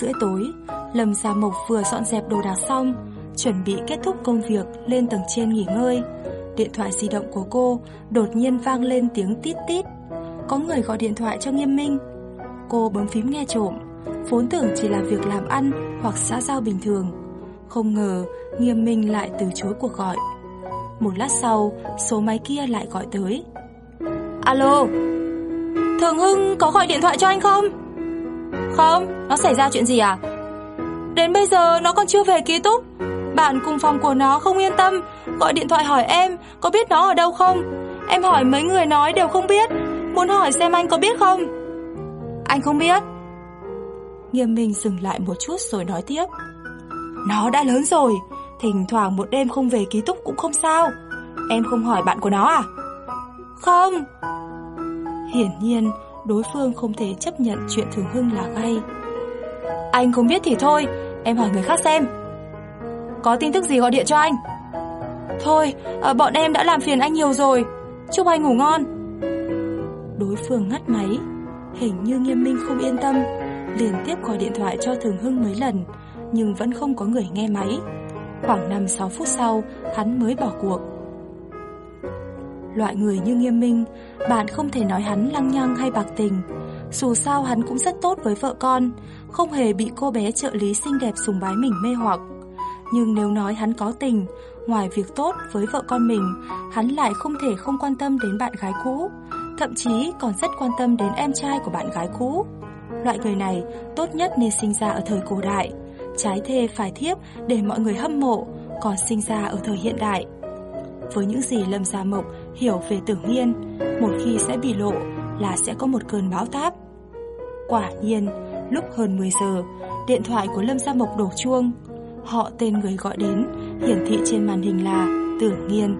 Rưỡi tối, Lâm Gia Mộc vừa dọn dẹp đồ đạc xong, chuẩn bị kết thúc công việc lên tầng trên nghỉ ngơi. Điện thoại di động của cô đột nhiên vang lên tiếng tít tít. Có người gọi điện thoại cho Nghiêm Minh. Cô bấm phím nghe trộm, vốn tưởng chỉ là việc làm ăn hoặc xã giao bình thường. Không ngờ Nghiêm Minh lại từ chối cuộc gọi. Một lát sau, số máy kia lại gọi tới. Alo, Thường Hưng có gọi điện thoại cho anh không? Không, nó xảy ra chuyện gì à? Đến bây giờ nó còn chưa về ký túc. Bạn cùng phòng của nó không yên tâm Gọi điện thoại hỏi em Có biết nó ở đâu không? Em hỏi mấy người nói đều không biết Muốn hỏi xem anh có biết không? Anh không biết. Nghiêm Minh dừng lại một chút rồi nói tiếp. Nó đã lớn rồi Thỉnh thoảng một đêm không về ký túc cũng không sao. Em không hỏi bạn của nó à? Không. Hiển nhiên đối phương không thể chấp nhận chuyện Thường Hưng là gay. Anh không biết thì thôi, em hỏi người khác xem. Có tin tức gì gọi điện cho anh? Thôi, à, bọn em đã làm phiền anh nhiều rồi. Chúc anh ngủ ngon. Đối phương ngắt máy, hình như Nghiêm Minh không yên tâm, liên tiếp gọi điện thoại cho Thường Hưng mấy lần, nhưng vẫn không có người nghe máy. Khoảng 5-6 phút sau, hắn mới bỏ cuộc. Loại người như nghiêm minh, bạn không thể nói hắn lăng nhăng hay bạc tình. Dù sao hắn cũng rất tốt với vợ con, không hề bị cô bé trợ lý xinh đẹp sùng bái mình mê hoặc. Nhưng nếu nói hắn có tình, ngoài việc tốt với vợ con mình, hắn lại không thể không quan tâm đến bạn gái cũ, thậm chí còn rất quan tâm đến em trai của bạn gái cũ. Loại người này tốt nhất nên sinh ra ở thời cổ đại, trái thê phải thiếp để mọi người hâm mộ, còn sinh ra ở thời hiện đại. Với những gì Lâm Gia Mộc hiểu về tưởng nhiên, một khi sẽ bị lộ là sẽ có một cơn bão táp. Quả nhiên, lúc hơn 10 giờ, điện thoại của Lâm Gia Mộc đổ chuông. Họ tên người gọi đến, hiển thị trên màn hình là Tưởng Nhiên.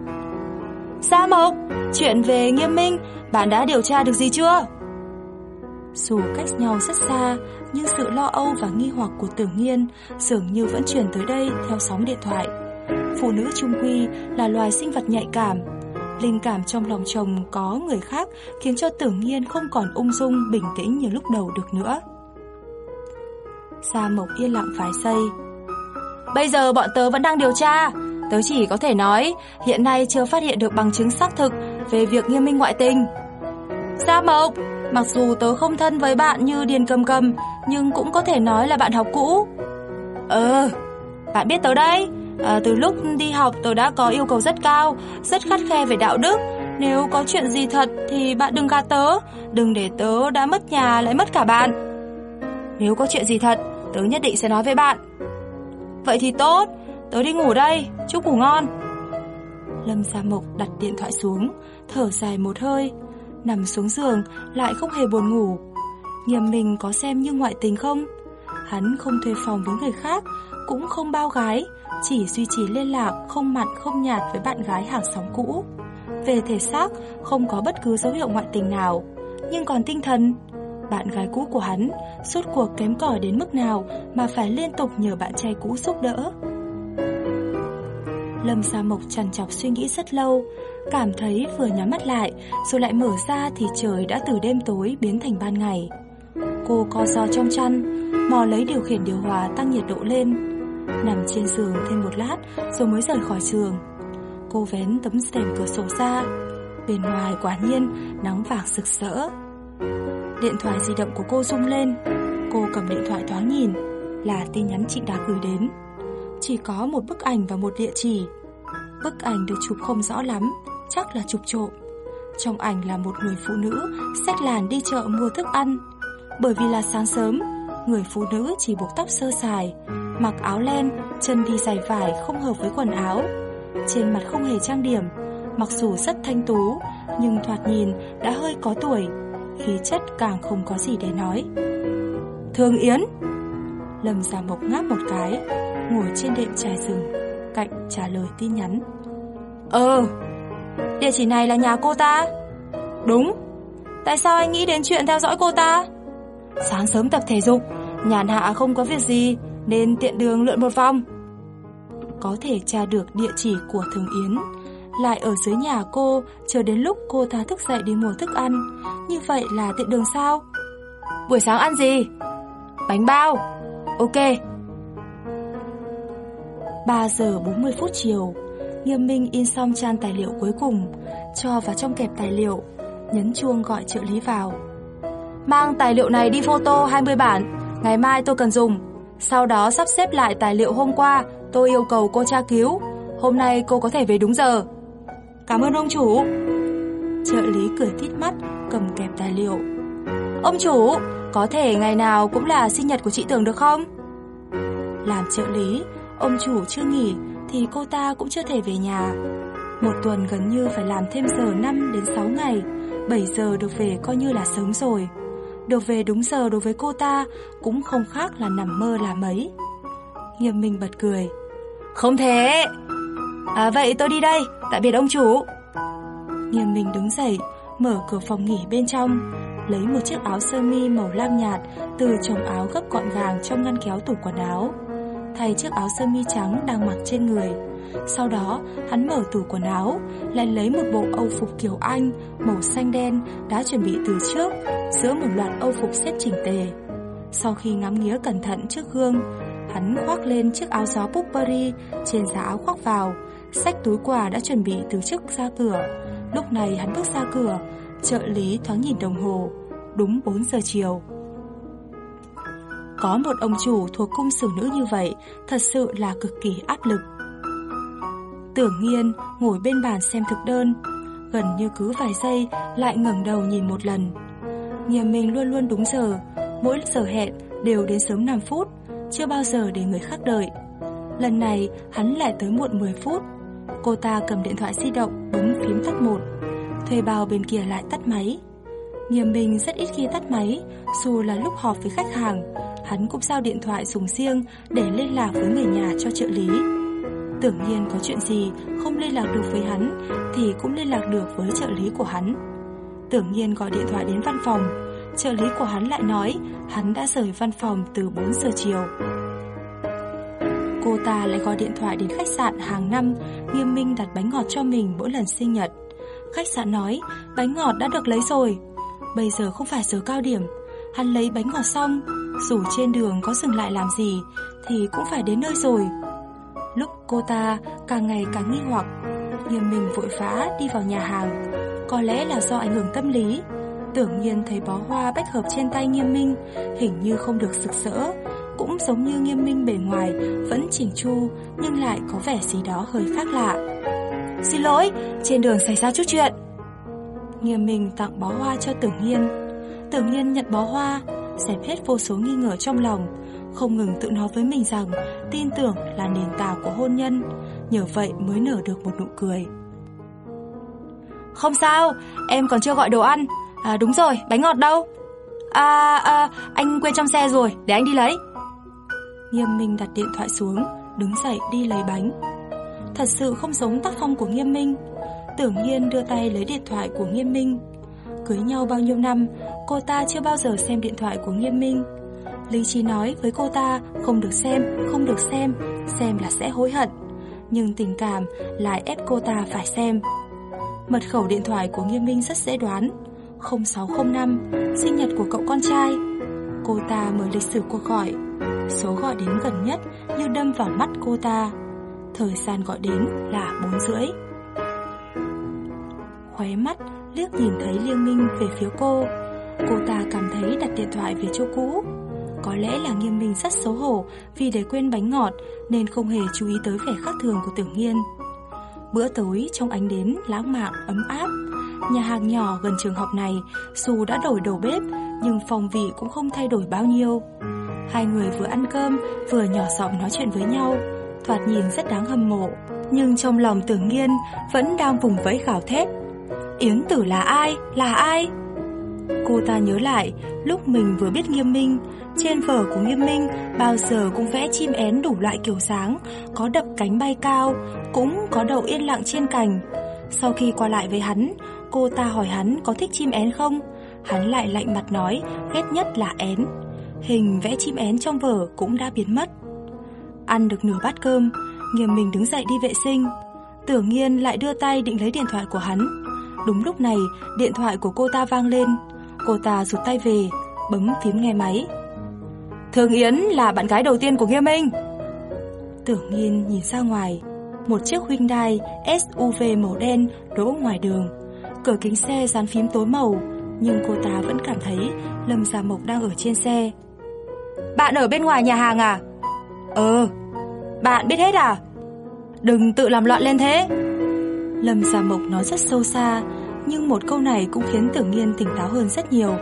Gia Mộc, chuyện về nghiêm minh, bạn đã điều tra được gì chưa? Dù cách nhau rất xa, nhưng sự lo âu và nghi hoặc của tưởng nhiên dường như vẫn truyền tới đây theo sóng điện thoại. Phụ nữ trung quy là loài sinh vật nhạy cảm. Linh cảm trong lòng chồng có người khác khiến cho tưởng nhiên không còn ung dung, bình tĩnh như lúc đầu được nữa. Sa Mộc yên lặng vài giây. Bây giờ bọn tớ vẫn đang điều tra. Tớ chỉ có thể nói hiện nay chưa phát hiện được bằng chứng xác thực về việc nghiêm minh ngoại tình. Sa Mộc, mặc dù tớ không thân với bạn như Điền Cầm Cầm, nhưng cũng có thể nói là bạn học cũ. Ờ, bạn biết tớ đây, à, từ lúc đi học tôi đã có yêu cầu rất cao, rất khắt khe về đạo đức. Nếu có chuyện gì thật thì bạn đừng gạt tớ, đừng để tớ đã mất nhà lại mất cả bạn. Nếu có chuyện gì thật, tớ nhất định sẽ nói với bạn. Vậy thì tốt, tớ đi ngủ đây, chúc ngủ ngon. Lâm Gia Mộc đặt điện thoại xuống, thở dài một hơi, nằm xuống giường lại không hề buồn ngủ. Nghiêm mình có xem như ngoại tình không? Hắn không thuê phòng với người khác, cũng không bao gái, chỉ duy trì liên lạc không mặn không nhạt với bạn gái hàng xóm cũ. Về thể xác, không có bất cứ dấu hiệu ngoại tình nào, nhưng còn tinh thần, bạn gái cũ của hắn suốt cuộc kém cỏi đến mức nào mà phải liên tục nhờ bạn trai cũ giúp đỡ. Lâm Sa Mộc trằn trọc suy nghĩ rất lâu, cảm thấy vừa nhắm mắt lại rồi lại mở ra thì trời đã từ đêm tối biến thành ban ngày. Cô co do trong chăn, mò lấy điều khiển điều hòa tăng nhiệt độ lên, Nằm trên giường thêm một lát Rồi mới rời khỏi giường Cô vén tấm rèm cửa sổ ra. Bên ngoài quả nhiên nắng vàng rực rỡ. Điện thoại di động của cô rung lên. Cô cầm điện thoại thoáng nhìn, Là tin nhắn chị đã gửi đến. Chỉ có một bức ảnh và một địa chỉ. Bức ảnh được chụp không rõ lắm, Chắc là chụp trộm. Trong ảnh là một người phụ nữ Xách làn đi chợ mua thức ăn. Bởi vì là sáng sớm Người phụ nữ chỉ buộc tóc sơ sài Mặc áo len, chân đi giày vải không hợp với quần áo trên mặt không hề trang điểm, mặc dù rất thanh tú, nhưng thoạt nhìn đã hơi có tuổi, khí chất càng không có gì để nói. Thương Yến Lâm Gia Mộc ngáp một cái, ngồi trên đệm trà rừng, cạnh trả lời tin nhắn. Ờ, địa chỉ này là nhà cô ta? Đúng. Tại sao anh nghĩ đến chuyện theo dõi cô ta? Sáng sớm tập thể dục, nhàn hạ không có việc gì, nên tiện đường lượn một vòng. Có thể tra được địa chỉ của Thường Yến, lại ở dưới nhà cô chờ đến lúc cô ta thức dậy đi mua thức ăn. Như vậy là tiện đường sao? Buổi sáng ăn gì? Bánh bao. Ok. 3 giờ 40 phút chiều, Nghiêm Minh in xong trang tài liệu cuối cùng, cho vào trong kẹp tài liệu, nhấn chuông gọi trợ lý vào. Mang tài liệu này đi photo 20 bản, ngày mai tôi cần dùng. Sau đó sắp xếp lại tài liệu hôm qua, tôi yêu cầu cô tra cứu. Hôm nay cô có thể về đúng giờ. Cảm ơn ông chủ. Trợ lý cười tít mắt, cầm kẹp tài liệu. Ông chủ, có thể ngày nào cũng là sinh nhật của chị Tường được không? Làm trợ lý, ông chủ chưa nghỉ thì cô ta cũng chưa thể về nhà. Một tuần gần như phải làm thêm giờ 5 đến 6 ngày, 7 giờ được về coi như là sớm rồi. Được về đúng giờ đối với cô ta cũng không khác là nằm mơ là mấy. Nghiêm Minh bật cười. Không thế. À, vậy tôi đi đây, tạm biệt ông chủ. Nghiêm Minh đứng dậy, mở cửa phòng nghỉ bên trong, lấy một chiếc áo sơ mi màu lam nhạt từ chồng áo gấp gọn gàng trong ngăn kéo tủ quần áo. Thay chiếc áo sơ mi trắng đang mặc trên người. Sau đó, hắn mở tủ quần áo, lại lấy một bộ âu phục kiểu Anh màu xanh đen đã chuẩn bị từ trước, giữa một loạt âu phục xếp chỉnh tề. Sau khi ngắm nghía cẩn thận trước gương, hắn khoác lên chiếc áo gió Burberry trên giá áo khoác vào, xách túi quà đã chuẩn bị từ trước ra cửa. Lúc này hắn bước ra cửa, trợ lý thoáng nhìn đồng hồ, đúng 4 giờ chiều. Có một ông chủ thuộc cung xử nữ như vậy, thật sự là cực kỳ áp lực. Tưởng nghiên ngồi bên bàn xem thực đơn, gần như cứ vài giây lại ngẩng đầu nhìn một lần. Nghiêm mình luôn luôn đúng giờ, mỗi giờ hẹn đều đến sớm 5 phút, chưa bao giờ để người khác đợi. Lần này hắn lại tới muộn 10 phút. Cô ta cầm điện thoại di động bấm phím tắt một, thuê bao bên kia lại tắt máy. Nghiêm Minh rất ít khi tắt máy, dù là lúc họp với khách hàng, hắn cũng giao điện thoại dùng riêng để liên lạc với người nhà cho trợ lý. Tưởng nhiên có chuyện gì không liên lạc được với hắn thì cũng liên lạc được với trợ lý của hắn. Tưởng nhiên gọi điện thoại đến văn phòng, trợ lý của hắn lại nói hắn đã rời văn phòng từ 4 giờ chiều. Cô ta lại gọi điện thoại đến khách sạn hàng năm nghiêm minh đặt bánh ngọt cho mình mỗi lần sinh nhật. Khách sạn nói bánh ngọt đã được lấy rồi. Bây giờ không phải giờ cao điểm, hắn lấy bánh ngọt xong, dù trên đường có dừng lại làm gì thì cũng phải đến nơi rồi. Lúc cô ta càng ngày càng nghi hoặc, nghiêm minh vội vã đi vào nhà hàng. Có lẽ là do ảnh hưởng tâm lý, tưởng nhiên thấy bó hoa bách hợp trên tay nghiêm minh, hình như không được sực sỡ, cũng giống như nghiêm minh bề ngoài vẫn chỉnh chu nhưng lại có vẻ gì đó hơi khác lạ. Xin lỗi, trên đường xảy ra chút chuyện. Nghiêm minh tặng bó hoa cho tưởng nhiên. Tưởng nhiên nhận bó hoa, dẹp hết vô số nghi ngờ trong lòng, không ngừng tự nói với mình rằng tin tưởng là nền tảng của hôn nhân, nhờ vậy mới nở được một nụ cười. Không sao, em còn chưa gọi đồ ăn. À đúng rồi, bánh ngọt đâu? À, à anh quên trong xe rồi, để anh đi lấy. Nghiêm Minh đặt điện thoại xuống, đứng dậy đi lấy bánh. Thật sự không giống tác phong của Nghiêm Minh. Tưởng nhiên đưa tay lấy điện thoại của Nghiêm Minh. Cưới nhau bao nhiêu năm, cô ta chưa bao giờ xem điện thoại của Nghiêm Minh. Lý trí nói với cô ta không được xem, không được xem, xem là sẽ hối hận. Nhưng tình cảm lại ép cô ta phải xem. Mật khẩu điện thoại của Nghiêm Minh rất dễ đoán. 0605, sinh nhật của cậu con trai. Cô ta mở lịch sử cuộc gọi. Số gọi đến gần nhất như đâm vào mắt cô ta. Thời gian gọi đến là 4 rưỡi. Khóe mắt liếc nhìn thấy Liên Minh về phía cô. Cô ta cảm thấy đặt điện thoại về chỗ cũ. Có lẽ là nghiêm minh rất xấu hổ vì để quên bánh ngọt nên không hề chú ý tới vẻ khác thường của tưởng nhiên. Bữa tối trong ánh đến lãng mạn ấm áp. Nhà hàng nhỏ gần trường học này dù đã đổi đầu bếp nhưng phong vị cũng không thay đổi bao nhiêu. Hai người vừa ăn cơm vừa nhỏ giọng nói chuyện với nhau, thoạt nhìn rất đáng hâm mộ. Nhưng trong lòng tưởng nghiên vẫn đang vùng vẫy gào thét. Yến tử là ai? Là ai? Cô ta nhớ lại lúc mình vừa biết nghiêm minh, trên vở của nghiêm minh bao giờ cũng vẽ chim én đủ loại kiểu dáng, có đập cánh bay cao, cũng có đầu yên lặng trên cành. Sau khi qua lại với hắn, cô ta hỏi hắn có thích chim én không? Hắn lại lạnh mặt nói, ghét nhất là én. Hình vẽ chim én trong vở cũng đã biến mất. Ăn được nửa bát cơm, nghiêm minh đứng dậy đi vệ sinh. Tưởng nghiên lại đưa tay định lấy điện thoại của hắn. Đúng lúc này, điện thoại của cô ta vang lên. Cô ta rụt tay về, bấm phím nghe máy. Thường Yến là bạn gái đầu tiên của Nghiêm Minh. Tưởng nhiên nhìn ra ngoài, một chiếc Hyundai SUV màu đen đỗ ngoài đường. Cửa kính xe dán phím tối màu, nhưng cô ta vẫn cảm thấy Lâm Gia Mộc đang ở trên xe. Bạn ở bên ngoài nhà hàng à? Ờ. Bạn biết hết à? Đừng tự làm loạn lên thế. Lâm Gia Mộc nói rất sâu xa, nhưng một câu này cũng khiến Tưởng Nghiên tỉnh táo hơn rất nhiều.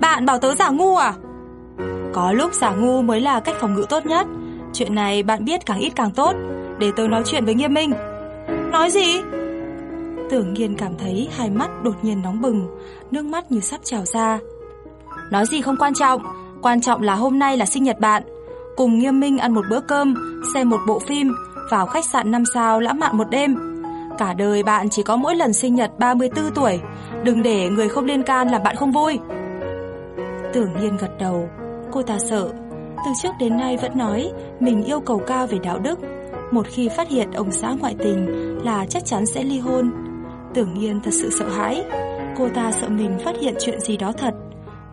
Bạn bảo tớ giả ngu à? Có lúc giả ngu mới là cách phòng ngự tốt nhất. Chuyện này bạn biết càng ít càng tốt, để tớ nói chuyện với Nghiêm Minh. Nói gì? Tưởng Nghiên cảm thấy hai mắt đột nhiên nóng bừng, nước mắt như sắp trào ra. Nói gì không quan trọng, quan trọng là hôm nay là sinh nhật bạn. Cùng Nghiêm Minh ăn một bữa cơm, xem một bộ phim, vào khách sạn 5 sao lãng mạn một đêm. Cả đời bạn chỉ có mỗi lần sinh nhật 34 tuổi, đừng để người không liên can làm bạn không vui. Tưởng Nhiên gật đầu, cô ta sợ. Từ trước đến nay vẫn nói mình yêu cầu cao về đạo đức. Một khi phát hiện ông xã ngoại tình là chắc chắn sẽ ly hôn. Tưởng Nhiên thật sự sợ hãi. Cô ta sợ mình phát hiện chuyện gì đó thật.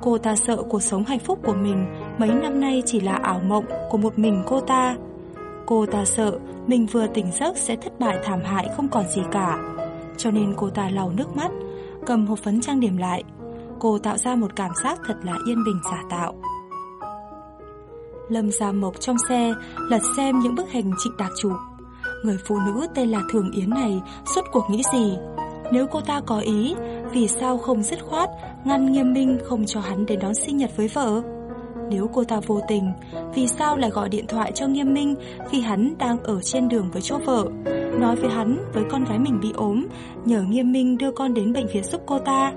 Cô ta sợ cuộc sống hạnh phúc của mình mấy năm nay chỉ là ảo mộng của một mình cô ta. Cô ta sợ mình vừa tỉnh giấc sẽ thất bại thảm hại không còn gì cả. Cho nên cô ta lau nước mắt, cầm hộp phấn trang điểm lại. Cô tạo ra một cảm giác thật là yên bình giả tạo. Lâm Gia Mộc trong xe lật xem những bức hình trịnh đạc chụp. Người phụ nữ tên là Thường Yến này suốt cuộc nghĩ gì? Nếu cô ta có ý, vì sao không dứt khoát ngăn nghiêm minh không cho hắn đến đón sinh nhật với vợ? Nếu cô ta vô tình, vì sao lại gọi điện thoại cho Nghiêm Minh khi hắn đang ở trên đường với chỗ vợ? Nói với hắn với con gái mình bị ốm, nhờ Nghiêm Minh đưa con đến bệnh viện giúp cô ta.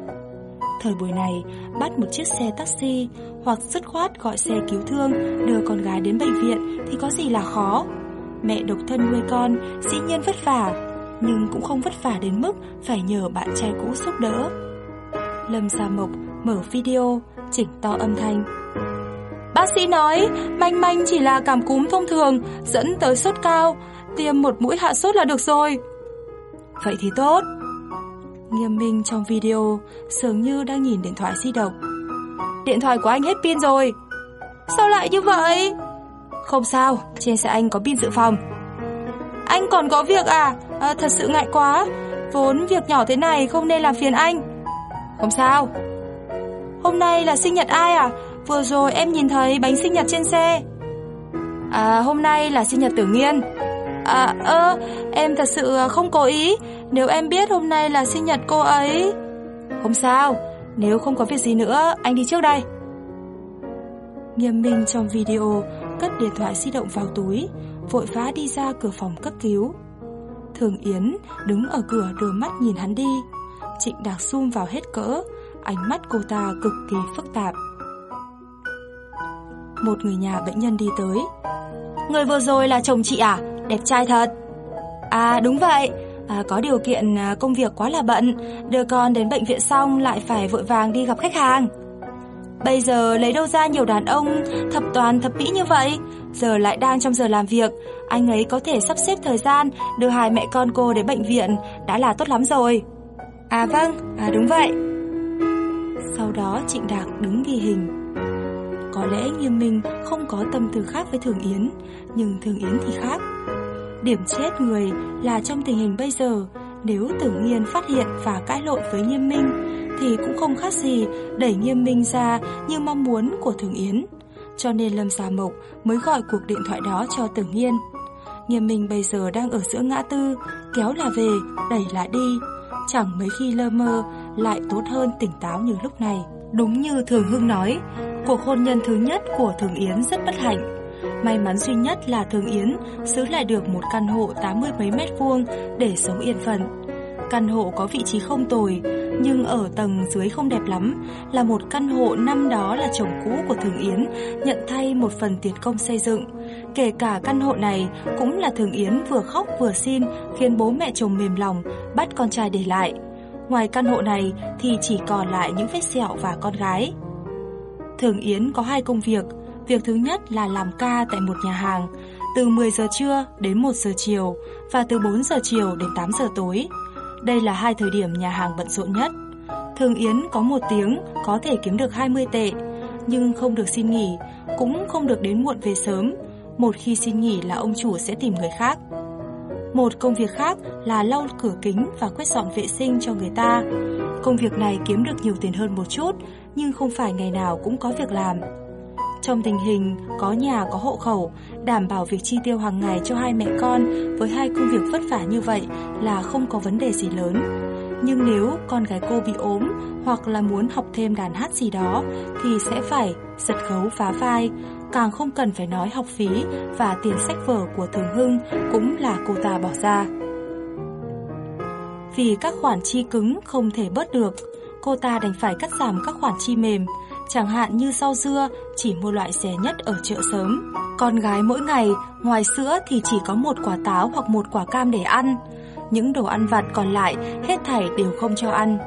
Thời buổi này, bắt một chiếc xe taxi hoặc dứt khoát gọi xe cứu thương đưa con gái đến bệnh viện thì có gì là khó. Mẹ độc thân nuôi con dĩ nhiên vất vả, nhưng cũng không vất vả đến mức phải nhờ bạn trai cũ giúp đỡ. Lâm Gia Mộc mở video, chỉnh to âm thanh. Bác sĩ nói manh manh chỉ là cảm cúm thông thường dẫn tới sốt cao, tiêm một mũi hạ sốt là được rồi. Vậy thì tốt. Nghiêm minh trong video dường như đang nhìn điện thoại di động. Điện thoại của anh hết pin rồi. Sao lại như vậy? Không sao, trên xe anh có pin dự phòng. Anh còn có việc à? à thật sự ngại quá. Vốn việc nhỏ thế này không nên làm phiền anh. Không sao. Hôm nay là sinh nhật ai à? Vừa rồi em nhìn thấy bánh sinh nhật trên xe. À hôm nay là sinh nhật tử nghiên. À ơ, Em thật sự không cố ý. Nếu em biết hôm nay là sinh nhật cô ấy. Không sao. Nếu không có việc gì nữa, Anh đi trước đây. Nghiêm minh trong video Cất điện thoại di động vào túi, Vội vã đi ra cửa phòng cấp cứu. Thường Yến đứng ở cửa đôi mắt nhìn hắn đi. Trịnh Đạc zoom vào hết cỡ, Ánh mắt cô ta cực kỳ phức tạp một người nhà bệnh nhân đi tới. Người vừa rồi là chồng chị à? Đẹp trai thật. À đúng vậy, à, có điều kiện à, công việc quá là bận, đưa con đến bệnh viện xong lại phải vội vàng đi gặp khách hàng. Bây giờ lấy đâu ra nhiều đàn ông thập toàn thập mỹ như vậy? Giờ lại đang trong giờ làm việc, anh ấy có thể sắp xếp thời gian đưa hai mẹ con cô đến bệnh viện đã là tốt lắm rồi. À vâng, à đúng vậy. Sau đó Trịnh Đạc đứng ghi hình có lẽ Nghiêm Minh không có tâm tư khác với Thường Yến, nhưng Thường Yến thì khác. Điểm chết người là trong tình hình bây giờ, nếu Tưởng Nghiên phát hiện và cãi lộn với Nghiêm Minh, thì cũng không khác gì đẩy Nghiêm Minh ra như mong muốn của Thường Yến. Cho nên Lâm Gia Mộc mới gọi cuộc điện thoại đó cho Tưởng Nghiên. Nghiêm Minh bây giờ đang ở giữa ngã tư, kéo là về, đẩy là đi. Chẳng mấy khi lơ mơ, lại tốt hơn tỉnh táo như lúc này. Đúng như Thường Hưng nói, cuộc hôn nhân thứ nhất của Thường Yến rất bất hạnh. May mắn duy nhất là Thường Yến giữ lại được một căn hộ 80 mấy mét vuông để sống yên phận. Căn hộ có vị trí không tồi, nhưng ở tầng dưới không đẹp lắm, là một căn hộ năm đó là chồng cũ của Thường Yến, nhận thay một phần tiền công xây dựng. Kể cả căn hộ này cũng là Thường Yến vừa khóc vừa xin khiến bố mẹ chồng mềm lòng, bắt con trai để lại. Ngoài căn hộ này thì chỉ còn lại những vết sẹo và con gái. Thường Yến có hai công việc. Việc thứ nhất là làm ca tại một nhà hàng, từ 10 giờ trưa đến 1 giờ chiều và từ 4 giờ chiều đến 8 giờ tối. Đây là hai thời điểm nhà hàng bận rộn nhất. Thường Yến có một tiếng có thể kiếm được 20 tệ, nhưng không được xin nghỉ, cũng không được đến muộn về sớm. Một khi xin nghỉ là ông chủ sẽ tìm người khác. Một công việc khác là lau cửa kính và quét dọn vệ sinh cho người ta. Công việc này kiếm được nhiều tiền hơn một chút, nhưng không phải ngày nào cũng có việc làm. Trong tình hình có nhà có hộ khẩu, đảm bảo việc chi tiêu hàng ngày cho hai mẹ con với hai công việc vất vả như vậy là không có vấn đề gì lớn. Nhưng nếu con gái cô bị ốm hoặc là muốn học thêm đàn hát gì đó thì sẽ phải giật gấu phá vai, càng không cần phải nói học phí và tiền sách vở của Thường Hưng cũng là cô ta bỏ ra. Vì các khoản chi cứng không thể bớt được, cô ta đành phải cắt giảm các khoản chi mềm, chẳng hạn như rau dưa chỉ mua loại rẻ nhất ở chợ sớm. Con gái mỗi ngày, ngoài sữa thì chỉ có một quả táo hoặc một quả cam để ăn. Những đồ ăn vặt còn lại hết thảy đều không cho ăn.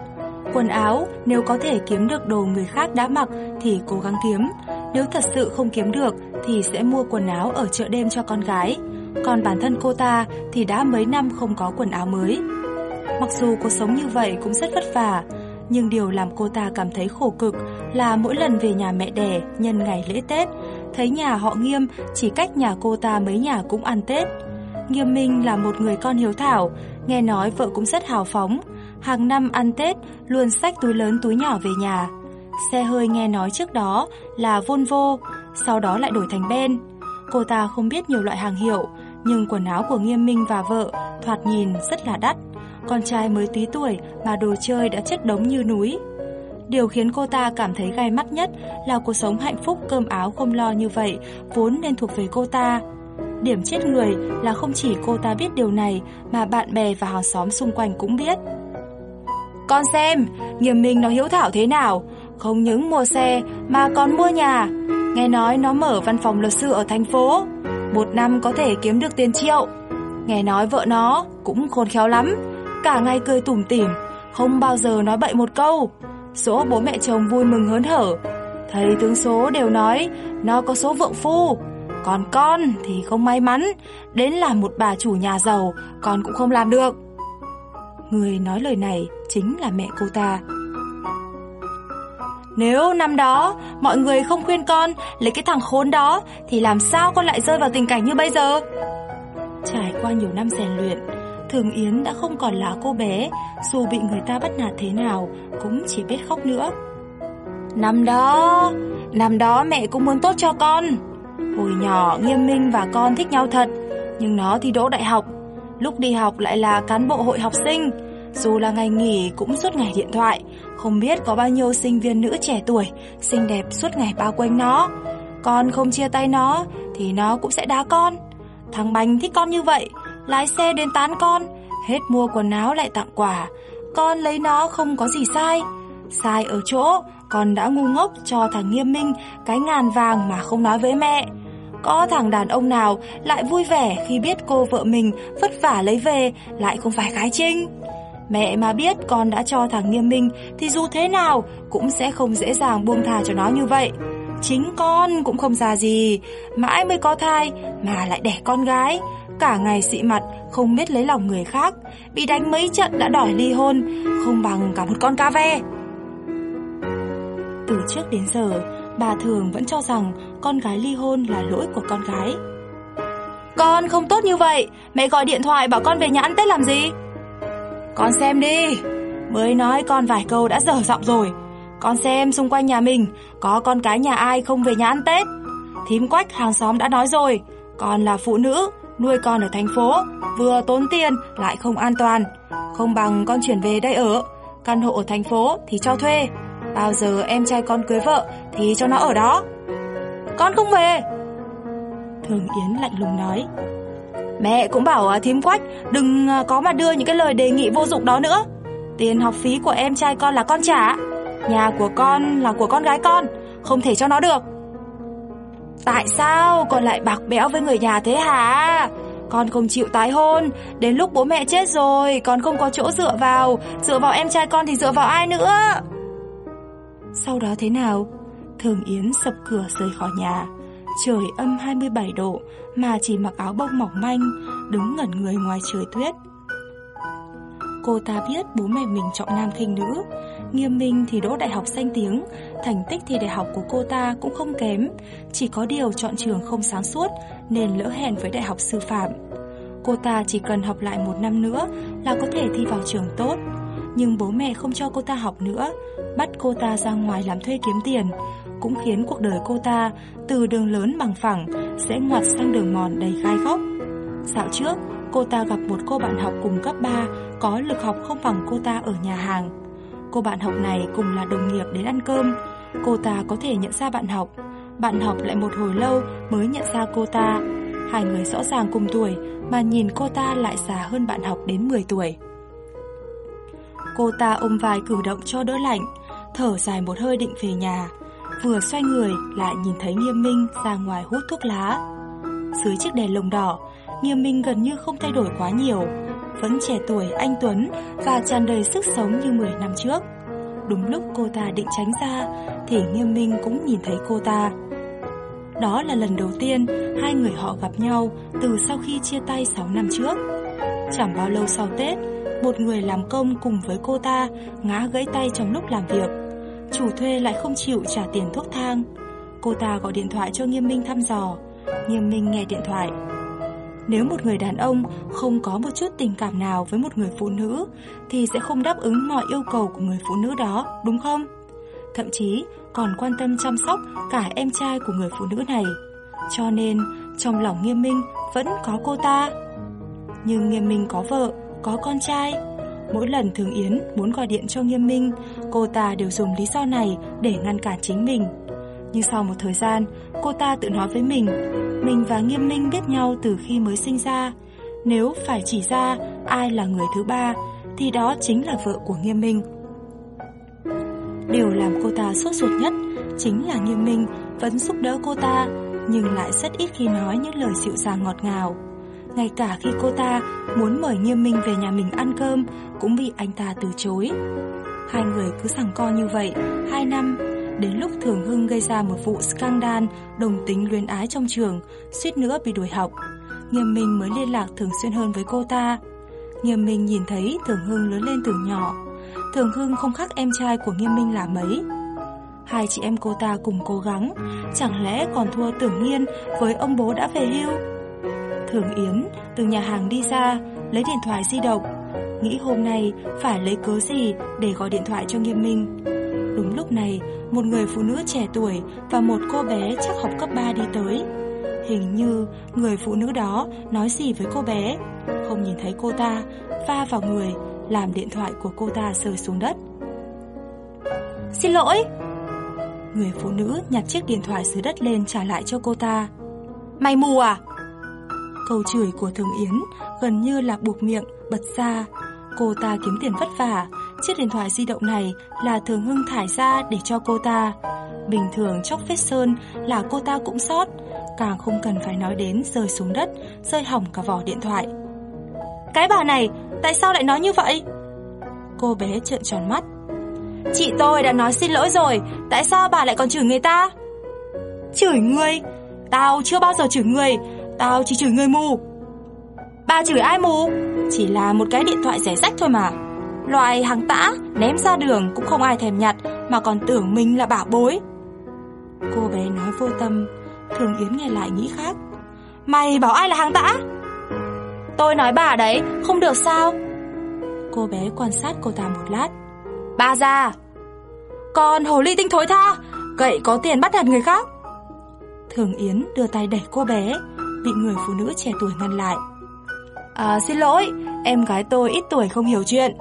Quần áo, nếu có thể kiếm được đồ người khác đã mặc thì cố gắng kiếm. Nếu thật sự không kiếm được thì sẽ mua quần áo ở chợ đêm cho con gái. Còn bản thân cô ta thì đã mấy năm không có quần áo mới. Mặc dù cuộc sống như vậy cũng rất vất vả, nhưng điều làm cô ta cảm thấy khổ cực là mỗi lần về nhà mẹ đẻ nhân ngày lễ Tết, thấy nhà họ Nghiêm chỉ cách nhà cô ta mấy nhà cũng ăn Tết. Nghiêm Minh là một người con hiếu thảo, nghe nói vợ cũng rất hào phóng, hàng năm ăn Tết luôn xách túi lớn túi nhỏ về nhà. Xe hơi nghe nói trước đó là Volvo, sau đó lại đổi thành Ben. Cô ta không biết nhiều loại hàng hiệu, nhưng quần áo của Nghiêm Minh và vợ thoạt nhìn rất là đắt. Con trai mới tí tuổi mà đồ chơi đã chất đống như núi. Điều khiến cô ta cảm thấy gai mắt nhất là cuộc sống hạnh phúc cơm áo không lo như vậy vốn nên thuộc về cô ta. Điểm chết người là không chỉ cô ta biết điều này mà bạn bè và hàng xóm xung quanh cũng biết. Con xem, nghiêm minh nó hiếu thảo thế nào, không những mua xe mà còn mua nhà. Nghe nói nó mở văn phòng luật sư ở thành phố, một năm có thể kiếm được tiền triệu. Nghe nói vợ nó cũng khôn khéo lắm, cả ngày cười tủm tỉm, không bao giờ nói bậy một câu. Số bố mẹ chồng vui mừng hớn hở. Thầy tướng số đều nói nó có số vượng phu. Còn con thì không may mắn, đến là một bà chủ nhà giàu, con cũng không làm được. Người nói lời này chính là mẹ cô ta. Nếu năm đó mọi người không khuyên con lấy cái thằng khốn đó thì làm sao con lại rơi vào tình cảnh như bây giờ? Trải qua nhiều năm rèn luyện, Thường Yến đã không còn là cô bé, dù bị người ta bắt nạt thế nào cũng chỉ biết khóc nữa. Năm đó, năm đó mẹ cũng muốn tốt cho con. Hồi nhỏ Nghiêm Minh và con thích nhau thật, nhưng nó thì đỗ đại học, lúc đi học lại là cán bộ hội học sinh, dù là ngày nghỉ cũng suốt ngày điện thoại, không biết có bao nhiêu sinh viên nữ trẻ tuổi, xinh đẹp suốt ngày bao quanh nó. Con không chia tay nó thì nó cũng sẽ đá con. Thằng Bành thích con như vậy, lái xe đến tán con, hết mua quần áo lại tặng quà. Con lấy nó không có gì sai. Sai ở chỗ, con đã ngu ngốc cho thằng Nghiêm Minh cái ngàn vàng mà không nói với mẹ. Có thằng đàn ông nào lại vui vẻ khi biết cô vợ mình vất vả lấy về lại không phải gái trinh. Mẹ mà biết con đã cho thằng Nghiêm Minh thì dù thế nào cũng sẽ không dễ dàng buông thà cho nó như vậy. Chính con cũng không già gì, mãi mới có thai mà lại đẻ con gái. Cả ngày xị mặt, không biết lấy lòng người khác, bị đánh mấy trận đã đòi ly hôn, không bằng cả một con ca ve. Từ trước đến giờ, bà thường vẫn cho rằng con gái ly hôn là lỗi của con gái. Con không tốt như vậy, mẹ gọi điện thoại bảo con về nhà ăn Tết làm gì? Con xem đi, mới nói con vài câu đã dở giọng rồi. Con xem xung quanh nhà mình có con cái nhà ai không về nhà ăn Tết. Thím quách hàng xóm đã nói rồi, con là phụ nữ, nuôi con ở thành phố, vừa tốn tiền lại không an toàn. Không bằng con chuyển về đây ở, căn hộ ở thành phố thì cho thuê. Bao giờ em trai con cưới vợ thì cho nó ở đó. Con không về. Thường Yến lạnh lùng nói Mẹ cũng bảo à, thím quách, Đừng à, có mà đưa những cái lời đề nghị vô dụng đó nữa. Tiền học phí của em trai con là con trả, Nhà của con là của con gái con, Không thể cho nó được. Tại sao con lại bạc bẽo với người nhà thế hả? Con không chịu tái hôn, Đến lúc bố mẹ chết rồi, Con không có chỗ dựa vào Dựa vào em trai con thì dựa vào ai nữa? Sau đó thế nào? Thường Yến sập cửa rời khỏi nhà. Trời âm 27 độ, Mà chỉ mặc áo bông mỏng manh, Đứng ngẩn người ngoài trời tuyết. Cô ta biết bố mẹ mình chọn nam khinh nữ. Nghiêm minh thì đỗ đại học danh tiếng, Thành tích thì đại học của cô ta cũng không kém. Chỉ có điều chọn trường không sáng suốt, Nên lỡ hẹn với đại học sư phạm. Cô ta chỉ cần học lại một năm nữa Là có thể thi vào trường tốt. Nhưng bố mẹ không cho cô ta học nữa, Bắt cô ta ra ngoài làm thuê kiếm tiền. Cũng khiến cuộc đời cô ta, Từ đường lớn bằng phẳng, Sẽ ngoặt sang đường mòn đầy gai góc. Dạo trước, cô ta gặp một cô bạn học cùng cấp 3 Có lực học không bằng cô ta ở nhà hàng. Cô bạn học này cùng là đồng nghiệp đến ăn cơm. Cô ta có thể nhận ra bạn học. Bạn học lại một hồi lâu mới nhận ra cô ta. Hai người rõ ràng cùng tuổi, Mà nhìn cô ta lại già hơn bạn học đến 10 tuổi. Cô ta ôm vai cử động cho đỡ lạnh, Thở dài một hơi định về nhà. Vừa xoay người lại nhìn thấy Nghiêm Minh ra ngoài hút thuốc lá. Dưới chiếc đèn lồng đỏ, Nghiêm Minh gần như không thay đổi quá nhiều. Vẫn trẻ tuổi, anh Tuấn Và tràn đầy sức sống như 10 năm trước. Đúng lúc cô ta định tránh ra, Thì Nghiêm Minh cũng nhìn thấy cô ta. Đó là lần đầu tiên Hai người họ gặp nhau Từ sau khi chia tay 6 năm trước. Chẳng bao lâu sau Tết, Một người làm công cùng với cô ta Ngã gãy tay trong lúc làm việc. Chủ thuê lại không chịu trả tiền thuốc thang Cô ta gọi điện thoại cho Nghiêm Minh thăm dò Nghiêm Minh nghe điện thoại nếu một người đàn ông không có một chút tình cảm nào với một người phụ nữ thì sẽ không đáp ứng mọi yêu cầu của người phụ nữ đó, đúng không? Thậm chí còn quan tâm chăm sóc cả em trai của người phụ nữ này. Cho nên trong lòng Nghiêm Minh vẫn có cô ta. Nhưng Nghiêm Minh có vợ, có con trai. Mỗi lần Thường Yến muốn gọi điện cho Nghiêm Minh, cô ta đều dùng lý do này để ngăn cản chính mình. Nhưng sau một thời gian, cô ta tự nói với mình, mình và Nghiêm Minh biết nhau từ khi mới sinh ra. Nếu phải chỉ ra ai là người thứ ba, thì đó chính là vợ của Nghiêm Minh. Điều làm cô ta sốt ruột nhất chính là Nghiêm Minh vẫn giúp đỡ cô ta, nhưng lại rất ít khi nói những lời dịu dàng ngọt ngào. Ngay cả khi cô ta muốn mời Nghiêm Minh về nhà mình ăn cơm cũng bị anh ta từ chối. Hai người cứ sằng co như vậy, hai năm Đến lúc Thường Hưng gây ra một vụ scandal đồng tính luyến ái trong trường, suýt nữa bị đuổi học. Nghiêm Minh mới liên lạc thường xuyên hơn với cô ta. Nghiêm Minh nhìn thấy Thường Hưng lớn lên từ nhỏ. Thường Hưng không khác em trai của Nghiêm Minh là mấy. Hai chị em cô ta cùng cố gắng, chẳng lẽ còn thua Tưởng Nhiên với ông bố đã về hưu? Thường Yến từ nhà hàng đi ra, lấy điện thoại di động, nghĩ hôm nay phải lấy cớ gì để gọi điện thoại cho Nghiêm Minh. Đúng lúc này, một người phụ nữ trẻ tuổi và một cô bé chắc học cấp 3 đi tới. Hình như người phụ nữ đó nói gì với cô bé, không nhìn thấy cô ta, va vào người, làm điện thoại của cô ta rơi xuống đất. Xin lỗi! Người phụ nữ nhặt chiếc điện thoại dưới đất lên trả lại cho cô ta. Mày mù à? Câu chửi của Thường Yến gần như là buộc miệng, bật ra. Cô ta kiếm tiền vất vả, Chiếc điện thoại di động này là Thường Hưng thải ra để cho cô ta. Bình thường chóc vết sơn là cô ta cũng sót, càng không cần phải nói đến rơi xuống đất, rơi hỏng cả vỏ điện thoại. Cái bà này, tại sao lại nói như vậy? Cô bé trợn tròn mắt. Chị tôi đã nói xin lỗi rồi, tại sao bà lại còn chửi người ta? Chửi người? Tao chưa bao giờ chửi người, tao chỉ chửi người mù. Bà chửi ai mù? Chỉ là một cái điện thoại rẻ rách thôi mà. Loại hàng tã, ném ra đường cũng không ai thèm nhặt, Mà còn tưởng mình là bảo bối. Cô bé nói vô tâm, Thường Yến nghe lại nghĩ khác. Mày bảo ai là hàng tã? Tôi nói bà đấy, Không được sao? Cô bé quan sát cô ta một lát. Bà già Còn hồ ly tinh thối tha, Cậy có tiền bắt nạt người khác. Thường Yến đưa tay đẩy cô bé Bị người phụ nữ trẻ tuổi ngăn lại À xin lỗi Em gái tôi ít tuổi không hiểu chuyện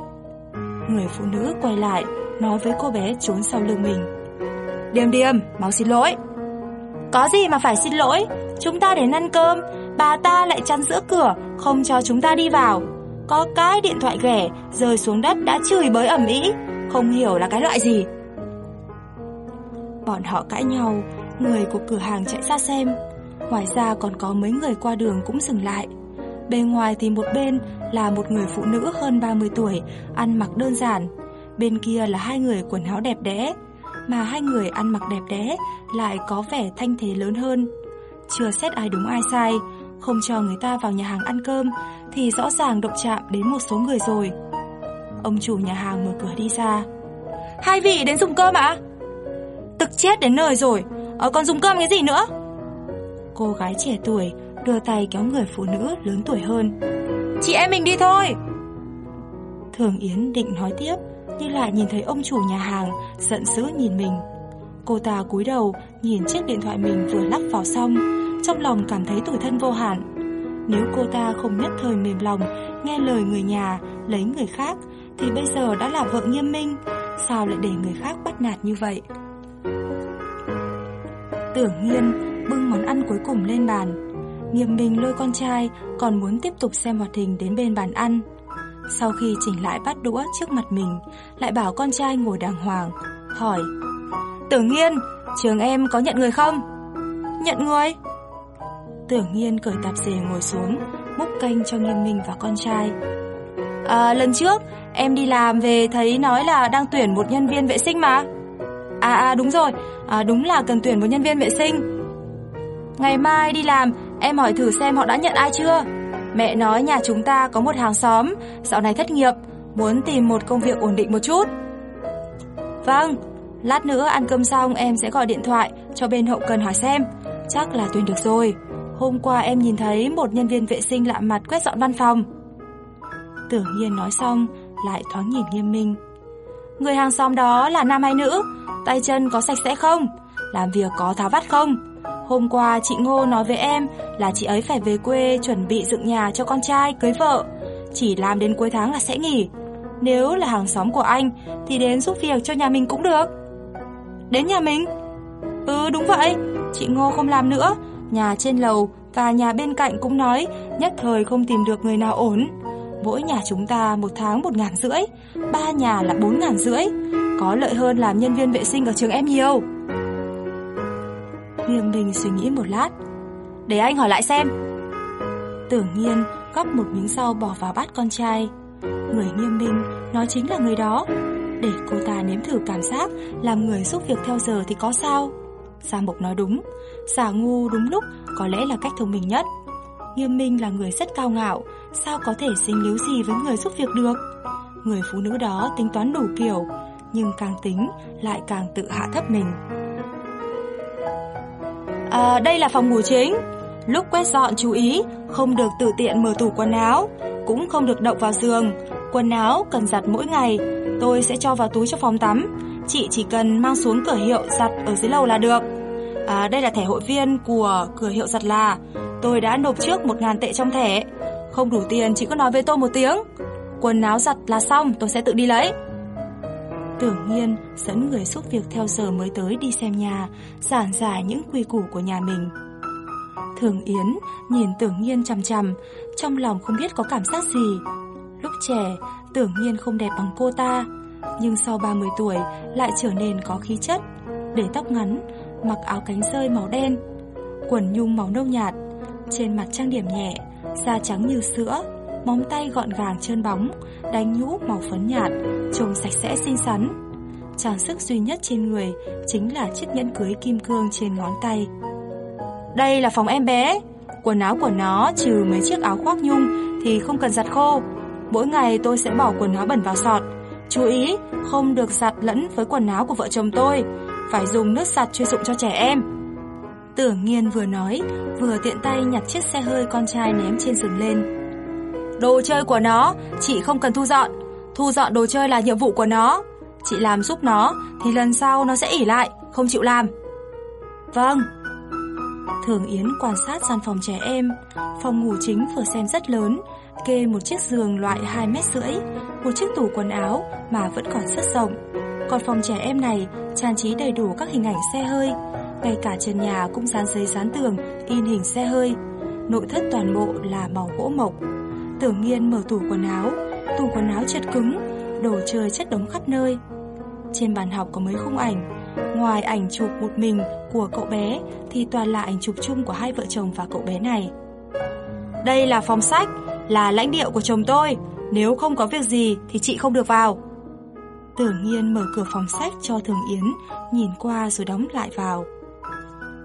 Người phụ nữ quay lại Nói với cô bé trốn sau lưng mình Điềm điềm, máu xin lỗi Có gì mà phải xin lỗi Chúng ta đến ăn cơm, bà ta lại chắn giữa cửa, không cho chúng ta đi vào. Có cái điện thoại ghẻ rơi xuống đất đã chửi bới ẩm ý, không hiểu là cái loại gì. Bọn họ cãi nhau, người của cửa hàng chạy ra xem. Ngoài ra còn có mấy người qua đường cũng dừng lại. Bên ngoài thì một bên là một người phụ nữ hơn 30 tuổi, ăn mặc đơn giản. Bên kia là hai người quần áo đẹp đẽ, mà hai người ăn mặc đẹp đẽ lại có vẻ thanh thế lớn hơn. Chưa xét ai đúng ai sai, không cho người ta vào nhà hàng ăn cơm thì rõ ràng động chạm đến một số người rồi. Ông chủ nhà hàng mở cửa đi ra. Hai vị đến dùng cơm ạ? Tực chết đến nơi rồi, ờ, còn dùng cơm cái gì nữa? Cô gái trẻ tuổi đưa tay kéo người phụ nữ lớn tuổi hơn. Chị em mình đi thôi. Thường Yến định nói tiếp, nhưng lại nhìn thấy ông chủ nhà hàng giận dữ nhìn mình. Cô ta cúi đầu nhìn chiếc điện thoại mình vừa lắp vào xong, trong lòng cảm thấy tủi thân vô hạn. Nếu cô ta không nhất thời mềm lòng, nghe lời người nhà, lấy người khác, thì bây giờ đã là vợ nghiêm minh, sao lại để người khác bắt nạt như vậy? Tưởng nhiên bưng món ăn cuối cùng lên bàn. Nghiêm minh lôi con trai còn muốn tiếp tục xem hoạt hình đến bên bàn ăn. Sau khi chỉnh lại bát đũa trước mặt mình, lại bảo con trai ngồi đàng hoàng, hỏi Tưởng nhiên, trường em có nhận người không? Nhận người? Tưởng nhiên cởi tạp dề ngồi xuống, múc canh cho nghiêm minh và con trai. À, lần trước, em đi làm về thấy nói là đang tuyển một nhân viên vệ sinh mà. À, à đúng rồi, à, đúng là cần tuyển một nhân viên vệ sinh. Ngày mai đi làm, em hỏi thử xem họ đã nhận ai chưa. Mẹ nói nhà chúng ta có một hàng xóm, dạo này thất nghiệp, muốn tìm một công việc ổn định một chút. Vâng, lát nữa ăn cơm xong em sẽ gọi điện thoại cho bên hậu cần hỏi xem, chắc là tuyển được rồi. Hôm qua em nhìn thấy một nhân viên vệ sinh lạ mặt quét dọn văn phòng. Tưởng nhiên nói xong, lại thoáng nhìn nghiêm minh. Người hàng xóm đó là nam hay nữ? Tay chân có sạch sẽ không? Làm việc có tháo vắt không? Hôm qua chị Ngô nói với em là chị ấy phải về quê chuẩn bị dựng nhà cho con trai cưới vợ. Chỉ làm đến cuối tháng là sẽ nghỉ. Nếu là hàng xóm của anh thì đến giúp việc cho nhà mình cũng được. Đến nhà mình? Ừ đúng vậy, chị Ngô không làm nữa. Nhà trên lầu và nhà bên cạnh cũng nói nhất thời không tìm được người nào ổn. Mỗi nhà chúng ta một tháng một ngàn rưỡi, ba nhà là bốn ngàn rưỡi. Có lợi hơn làm nhân viên vệ sinh ở trường em nhiều. Nghiêm Minh suy nghĩ một lát. Để anh hỏi lại xem. Tưởng nhiên gắp một miếng rau bỏ vào bát con trai. Người nghiêm minh nó chính là người đó. Để cô ta nếm thử cảm giác làm người giúp việc theo giờ thì có sao. Gia Mộc nói đúng, giả ngu đúng lúc có lẽ là cách thông minh nhất. Nghiêm minh là người rất cao ngạo, sao có thể sinh líu gì với người giúp việc được. Người phụ nữ đó tính toán đủ kiểu, nhưng càng tính lại càng tự hạ thấp mình. À, đây là phòng ngủ chính. Lúc quét dọn chú ý, không được tự tiện mở tủ quần áo, cũng không được động vào giường. Quần áo cần giặt mỗi ngày, tôi sẽ cho vào túi cho phòng tắm. Chị chỉ cần mang xuống cửa hiệu giặt ở dưới lầu là được. À, đây là thẻ hội viên của cửa hiệu giặt là. Tôi đã nộp trước 1.000 tệ trong thẻ. Không đủ tiền chị cứ nói với tôi một tiếng. Quần áo giặt là xong, tôi sẽ tự đi lấy. Tưởng nhiên dẫn người giúp việc theo giờ mới tới đi xem nhà, giảng giải những quy củ của nhà mình. Thường Yến nhìn tưởng nhiên chằm chằm, trong lòng không biết có cảm giác gì. Lúc trẻ, tưởng nhiên không đẹp bằng cô ta, nhưng sau 30 tuổi lại trở nên có khí chất, để tóc ngắn, mặc áo cánh rơi màu đen, quần nhung màu nâu nhạt, trên mặt trang điểm nhẹ, da trắng như sữa, móng tay gọn gàng trơn bóng, đánh nhũ màu phấn nhạt, trông sạch sẽ xinh xắn. Trang sức duy nhất trên người chính là chiếc nhẫn cưới kim cương trên ngón tay. Đây là phòng em bé, quần áo của nó trừ mấy chiếc áo khoác nhung thì không cần giặt khô. Mỗi ngày tôi sẽ bỏ quần áo bẩn vào sọt. Chú ý, không được giặt lẫn với quần áo của vợ chồng tôi, phải dùng nước giặt chuyên dụng cho trẻ em. Tưởng Nghiên vừa nói, vừa tiện tay nhặt chiếc xe hơi con trai ném trên giường lên. Đồ chơi của nó, chị không cần thu dọn. Thu dọn đồ chơi là nhiệm vụ của nó. Chị làm giúp nó, thì lần sau nó sẽ ỉ lại, không chịu làm. Vâng. Thường Yến quan sát gian phòng trẻ em. Phòng ngủ chính vừa xem rất lớn, kê một chiếc giường loại 2 mét rưỡi, một chiếc tủ quần áo mà vẫn còn rất rộng. Còn phòng trẻ em này trang trí đầy đủ các hình ảnh xe hơi, ngay cả trần nhà cũng dán giấy dán tường, in hình xe hơi. Nội thất toàn bộ là màu gỗ mộc. Tưởng nghiên mở tủ quần áo, tủ quần áo chật cứng, đồ chơi chất đống khắp nơi. Trên bàn học có mấy khung ảnh, ngoài ảnh chụp một mình của cậu bé thì toàn là ảnh chụp chung của hai vợ chồng và cậu bé này. Đây là phòng sách, là lãnh địa của chồng tôi, nếu không có việc gì thì chị không được vào. Tưởng nhiên mở cửa phòng sách cho Thường Yến, nhìn qua rồi đóng lại vào.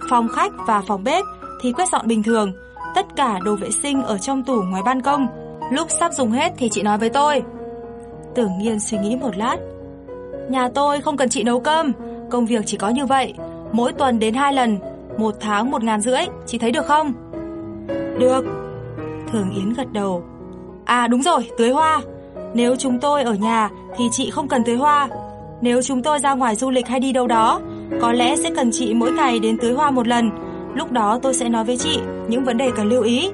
Phòng khách và phòng bếp thì quét dọn bình thường, tất cả đồ vệ sinh ở trong tủ ngoài ban công. Lúc sắp dùng hết thì chị nói với tôi. Tưởng nhiên suy nghĩ một lát. Nhà tôi không cần chị nấu cơm, công việc chỉ có như vậy, mỗi tuần đến hai lần, một tháng một ngàn rưỡi, chị thấy được không? Được. Thường Yến gật đầu. À đúng rồi, tưới hoa. Nếu chúng tôi ở nhà thì chị không cần tưới hoa. Nếu chúng tôi ra ngoài du lịch hay đi đâu đó, có lẽ sẽ cần chị mỗi ngày đến tưới hoa một lần. Lúc đó tôi sẽ nói với chị những vấn đề cần lưu ý.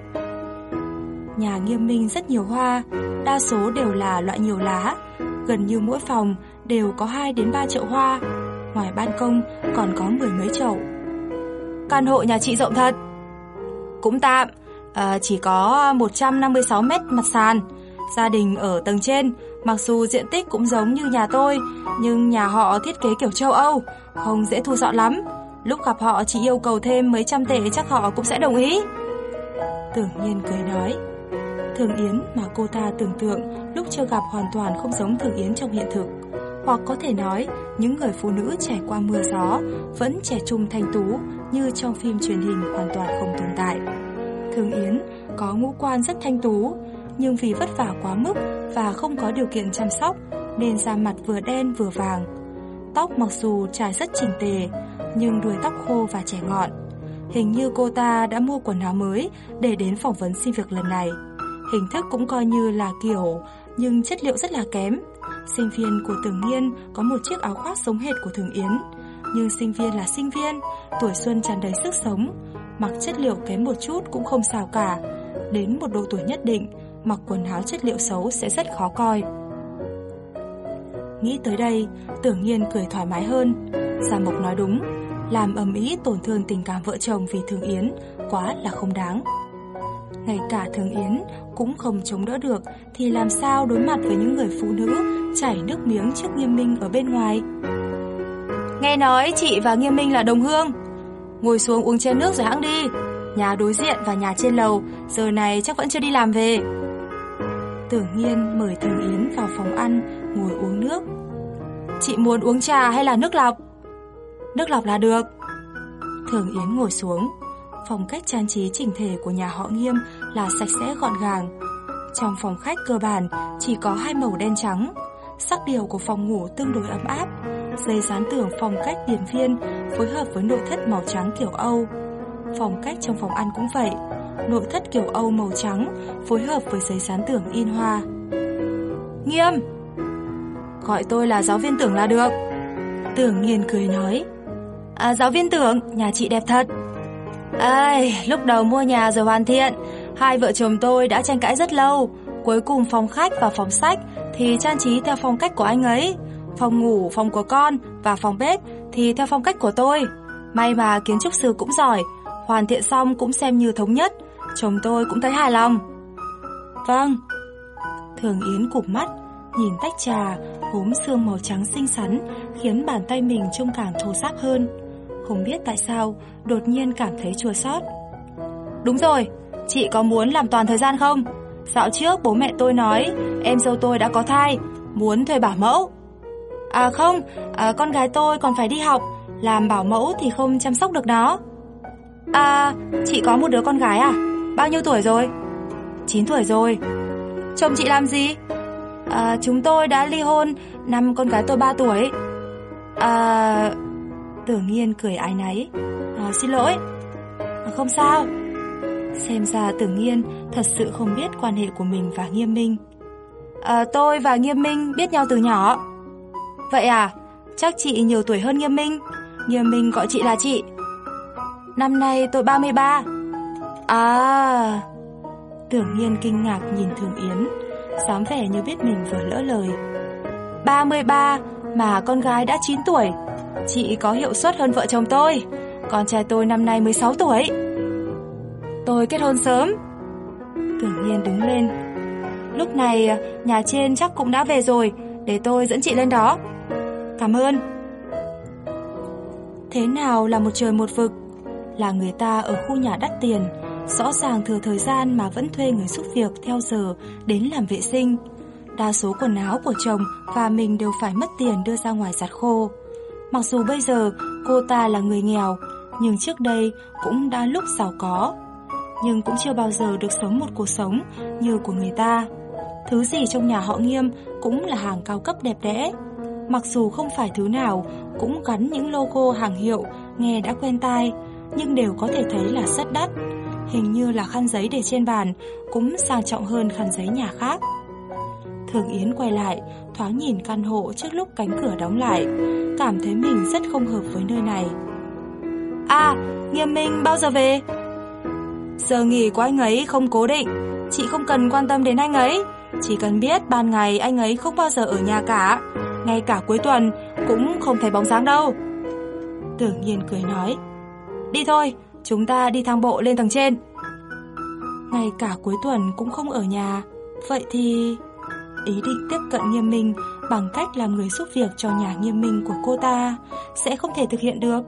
Nhà nghiêm minh rất nhiều hoa, đa số đều là loại nhiều lá. Gần như mỗi phòng đều có 2 đến 3 chậu hoa. Ngoài ban công còn có mười mấy chậu. Căn hộ nhà chị rộng thật. Cũng tạm, à, chỉ có 156 mét mặt sàn. Gia đình ở tầng trên, mặc dù diện tích cũng giống như nhà tôi, nhưng nhà họ thiết kế kiểu châu Âu, không dễ thu dọn lắm. Lúc gặp họ chỉ yêu cầu thêm mấy trăm tệ chắc họ cũng sẽ đồng ý. Tưởng nhiên cười nói. Thường Yến mà cô ta tưởng tượng lúc chưa gặp hoàn toàn không giống Thường Yến trong hiện thực. Hoặc có thể nói, những người phụ nữ trải qua mưa gió vẫn trẻ trung thanh tú như trong phim truyền hình hoàn toàn không tồn tại. Thường Yến có ngũ quan rất thanh tú, nhưng vì vất vả quá mức và không có điều kiện chăm sóc nên da mặt vừa đen vừa vàng. Tóc mặc dù trải rất chỉnh tề, nhưng đuôi tóc khô và trẻ ngọn. Hình như cô ta đã mua quần áo mới để đến phỏng vấn xin việc lần này. Hình thức cũng coi như là kiểu, nhưng chất liệu rất là kém. Sinh viên của Tưởng Nghiên có một chiếc áo khoác giống hệt của Thường Yến. Nhưng sinh viên là sinh viên, tuổi xuân tràn đầy sức sống. Mặc chất liệu kém một chút cũng không sao cả. Đến một độ tuổi nhất định, mặc quần áo chất liệu xấu sẽ rất khó coi. Nghĩ tới đây, tưởng nhiên cười thoải mái hơn. Gia Mộc nói đúng, làm ầm ĩ tổn thương tình cảm vợ chồng vì Thường Yến quá là không đáng. Ngay cả Thường Yến cũng không chống đỡ được thì làm sao đối mặt với những người phụ nữ chảy nước miếng trước Nghiêm Minh ở bên ngoài. Nghe nói chị và Nghiêm Minh là đồng hương. Ngồi xuống uống chén nước rồi hãng đi. Nhà đối diện và nhà trên lầu giờ này chắc vẫn chưa đi làm về. Tưởng Nhiên mời Thường Yến vào phòng ăn ngồi uống nước. Chị muốn uống trà hay là nước lọc? Nước lọc là được. Thường Yến ngồi xuống. Phong cách trang trí chỉnh thể của nhà họ Nghiêm là sạch sẽ gọn gàng. Trong phòng khách cơ bản chỉ có hai màu đen trắng. Sắc điều của phòng ngủ tương đối ấm áp. Dây dán tường phong cách điển viên phối hợp với nội thất màu trắng kiểu Âu. Phong cách trong phòng ăn cũng vậy. Nội thất kiểu Âu màu trắng phối hợp với giấy dán tường in hoa. Nghiêm! Gọi tôi là giáo viên tưởng là được. Tưởng nghiền cười nói. À, giáo viên tưởng, nhà chị đẹp thật. Ai, lúc đầu mua nhà rồi hoàn thiện, hai vợ chồng tôi đã tranh cãi rất lâu. Cuối cùng phòng khách và phòng sách thì trang trí theo phong cách của anh ấy. Phòng ngủ, phòng của con và phòng bếp thì theo phong cách của tôi. May mà kiến trúc sư cũng giỏi, hoàn thiện xong cũng xem như thống nhất. Chồng tôi cũng thấy hài lòng. Vâng. Thường Yến cụp mắt, nhìn tách trà, gốm xương màu trắng xinh xắn, khiến bàn tay mình trông càng thô ráp hơn. Không biết tại sao, đột nhiên cảm thấy chua xót. Đúng rồi, chị có muốn làm toàn thời gian không? Dạo trước bố mẹ tôi nói em dâu tôi đã có thai, muốn thuê bảo mẫu. À không, à, con gái tôi còn phải đi học, làm bảo mẫu thì không chăm sóc được nó. À, chị có một đứa con gái à? Bao nhiêu tuổi rồi? 9 tuổi rồi. Chồng chị làm gì? À, chúng tôi đã ly hôn năm con gái tôi 3 tuổi. À, Tưởng nhiên cười ái náy. À, Xin lỗi. À, Không sao. Xem ra tưởng nhiên thật sự không biết quan hệ của mình và Nghiêm Minh. À, Tôi và Nghiêm Minh biết nhau từ nhỏ. Vậy à? Chắc chị nhiều tuổi hơn Nghiêm Minh. Nghiêm Minh gọi chị là chị. Năm nay tôi 33 À. Tưởng nhiên kinh ngạc nhìn Thường Yến dám vẻ như biết mình vừa lỡ lời. 33 mà con gái đã 9 tuổi. Chị có hiệu suất hơn vợ chồng tôi. Con trai tôi năm nay 16 tuổi. Tôi kết hôn sớm. Tưởng nhiên đứng lên. Lúc này, nhà trên chắc cũng đã về rồi, Để tôi dẫn chị lên đó. Cảm ơn. Thế nào là một trời một vực? Là người ta ở khu nhà đắt tiền, Rõ ràng thừa thời gian mà vẫn thuê người giúp việc theo giờ, Đến làm vệ sinh. Đa số quần áo của chồng và mình đều phải mất tiền đưa ra ngoài giặt khô. Mặc dù bây giờ cô ta là người nghèo, Nhưng trước đây cũng đã lúc giàu có. Nhưng cũng chưa bao giờ được sống một cuộc sống như của người ta. Thứ gì trong nhà họ nghiêm cũng là hàng cao cấp đẹp đẽ. Mặc dù không phải thứ nào cũng gắn những logo hàng hiệu nghe đã quen tai, Nhưng đều có thể thấy là rất đắt. Hình như là khăn giấy để trên bàn cũng sang trọng hơn khăn giấy nhà khác. Thường Yến quay lại, thoáng nhìn căn hộ trước lúc cánh cửa đóng lại, cảm thấy mình rất không hợp với nơi này. À, Nghiêm Minh bao giờ về? Giờ nghỉ của anh ấy không cố định, chị không cần quan tâm đến anh ấy, chỉ cần biết ban ngày anh ấy không bao giờ ở nhà cả, ngay cả cuối tuần cũng không thấy bóng dáng đâu. Tưởng nhiên cười nói, đi thôi, chúng ta đi thang bộ lên tầng trên. Ngay cả cuối tuần cũng không ở nhà, vậy thì... Ý định tiếp cận nghiêm minh bằng cách làm người giúp việc cho nhà nghiêm minh của cô ta sẽ không thể thực hiện được.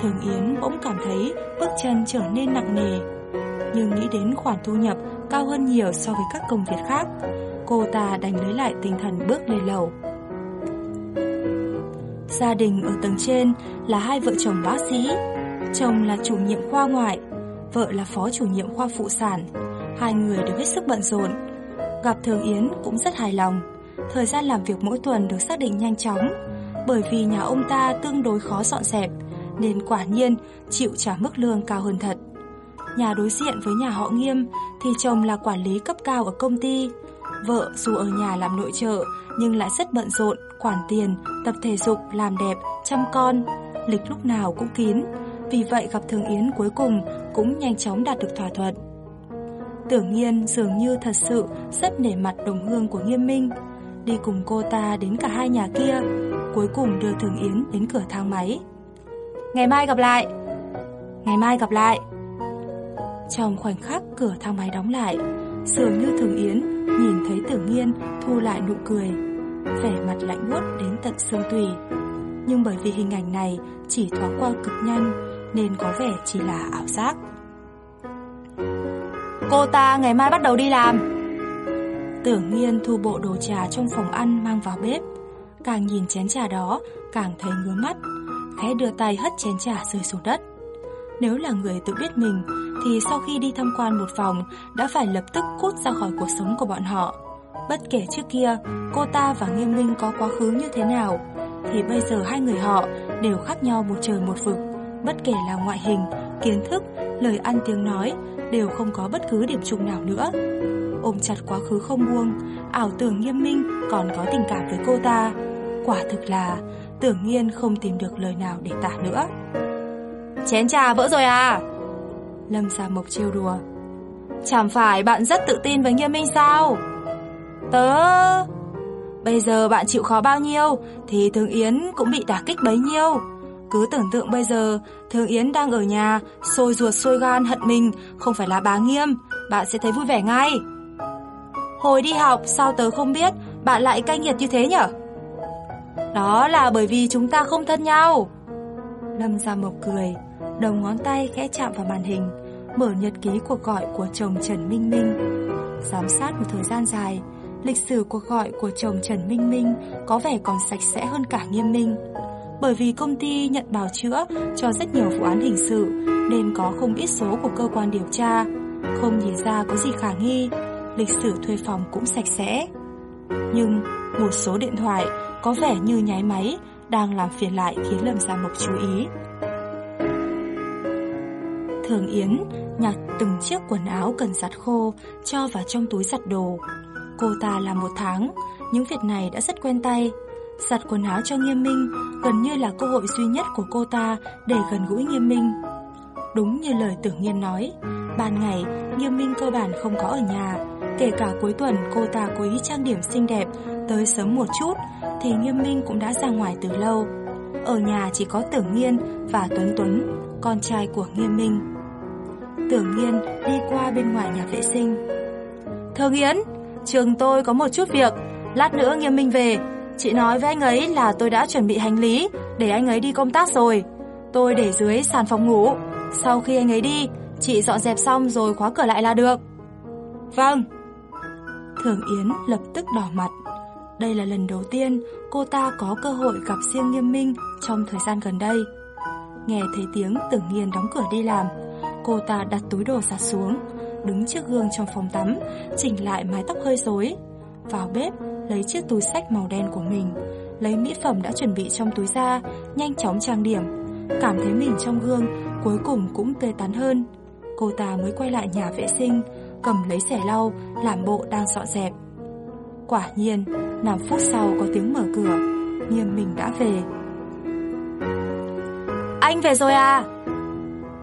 Thường Yến bỗng cảm thấy bước chân trở nên nặng nề. Nhưng nghĩ đến khoản thu nhập cao hơn nhiều so với các công việc khác, cô ta đành lấy lại tinh thần bước lên lầu. Gia đình ở tầng trên là hai vợ chồng bác sĩ. Chồng là chủ nhiệm khoa ngoại, vợ là phó chủ nhiệm khoa phụ sản. Hai người đều hết sức bận rộn, Gặp Thường Yến cũng rất hài lòng. Thời gian làm việc mỗi tuần được xác định nhanh chóng, bởi vì nhà ông ta tương đối khó dọn dẹp, nên quả nhiên chịu trả mức lương cao hơn thật. Nhà đối diện với nhà họ Nghiêm thì chồng là quản lý cấp cao ở công ty. Vợ dù ở nhà làm nội trợ nhưng lại rất bận rộn, quản tiền, tập thể dục, làm đẹp, chăm con, lịch lúc nào cũng kín. Vì vậy gặp Thường Yến cuối cùng cũng nhanh chóng đạt được thỏa thuận. Tưởng nhiên dường như thật sự rất nể mặt đồng hương của Nghiêm Minh. Đi cùng cô ta đến cả hai nhà kia Cuối cùng đưa Thường Yến đến cửa thang máy. Ngày mai gặp lại. Ngày mai gặp lại. Trong khoảnh khắc cửa thang máy đóng lại Dường như Thường Yến nhìn thấy Tưởng Nhiên thu lại nụ cười Vẻ mặt lạnh buốt đến tận xương tùy Nhưng bởi vì hình ảnh này chỉ thoáng qua cực nhanh Nên có vẻ chỉ là ảo giác Cô ta ngày mai bắt đầu đi làm. Tưởng nhiên thu bộ đồ trà trong phòng ăn mang vào bếp. Càng nhìn chén trà đó Càng thấy ngứa mắt. Khẽ đưa tay hất chén trà rơi xuống đất. Nếu là người tự biết mình Thì sau khi đi tham quan một vòng Đã phải lập tức cút ra khỏi cuộc sống của bọn họ. Bất kể trước kia Cô ta và Nghiêm linh có quá khứ như thế nào Thì bây giờ hai người họ Đều khác nhau một trời một vực. Bất kể là ngoại hình, kiến thức, lời ăn tiếng nói đều không có bất cứ điểm chung nào nữa. Ôm chặt quá khứ không buông, ảo tưởng nghiêm minh còn có tình cảm với cô ta. Quả thực là tưởng nhiên không tìm được lời nào để tả nữa. Chén trà vỡ rồi à? Lâm Gia Mộc trêu đùa. Chẳng phải bạn rất tự tin với nghiêm minh sao? Tớ... Bây giờ bạn chịu khó bao nhiêu thì Thương Yến cũng bị đả kích bấy nhiêu. Cứ tưởng tượng bây giờ, Thương Yến đang ở nhà, Sôi ruột sôi gan hận mình, Không phải là bà nghiêm, Bạn sẽ thấy vui vẻ ngay. Hồi đi học, sao tớ không biết, Bạn lại cay nghiệt như thế nhở? Đó là bởi vì chúng ta không thân nhau. Lâm ra Mộc cười, Đầu ngón tay khẽ chạm vào màn hình, Mở nhật ký cuộc gọi của chồng Trần Minh Minh. Giám sát một thời gian dài, Lịch sử cuộc gọi của chồng Trần Minh Minh Có vẻ còn sạch sẽ hơn cả nghiêm minh bởi vì công ty nhận bào chữa cho rất nhiều vụ án hình sự nên có không ít số của cơ quan điều tra. Không nhìn ra có gì khả nghi, lịch sử thuê phòng cũng sạch sẽ. Nhưng một số điện thoại có vẻ như nháy máy đang làm phiền lại khiến Lâm Gia Mộc chú ý. Thường Yến nhặt từng chiếc quần áo cần giặt khô cho vào trong túi giặt đồ. Cô ta làm một tháng, những việc này đã rất quen tay. Giặt quần áo cho Nghiêm Minh gần như là cơ hội duy nhất của cô ta để gần gũi Nghiêm Minh. Đúng như lời tưởng nhiên nói, ban ngày Nghiêm Minh cơ bản không có ở nhà, kể cả cuối tuần cô ta cố ý trang điểm xinh đẹp tới sớm một chút thì Nghiêm Minh cũng đã ra ngoài từ lâu. Ở nhà chỉ có Tưởng Nhiên và Tuấn Tuấn, con trai của Nghiêm Minh. Tưởng Nhiên đi qua bên ngoài nhà vệ sinh. thơ nghiến, trường tôi có một chút việc, lát nữa Nghiêm Minh về. Chị nói với anh ấy là tôi đã chuẩn bị hành lý để anh ấy đi công tác rồi. Tôi để dưới sàn phòng ngủ. Sau khi anh ấy đi, chị dọn dẹp xong rồi khóa cửa lại là được. Vâng. Thường Yến lập tức đỏ mặt. Đây là lần đầu tiên cô ta có cơ hội gặp riêng Nghiêm Minh trong thời gian gần đây. Nghe thấy tiếng tưởng nhiên đóng cửa đi làm, cô ta đặt túi đồ giặt xuống, đứng trước gương trong phòng tắm, chỉnh lại mái tóc hơi rối. Vào bếp, lấy chiếc túi sách màu đen của mình, lấy mỹ phẩm đã chuẩn bị trong túi ra, nhanh chóng trang điểm. Cảm thấy mình trong gương, cuối cùng cũng tươi tắn hơn. Cô ta mới quay lại nhà vệ sinh, cầm lấy xẻ lau, làm bộ đang dọn dẹp. Quả nhiên, 5 phút sau có tiếng mở cửa, Nghiêm Minh đã về. Anh về rồi à?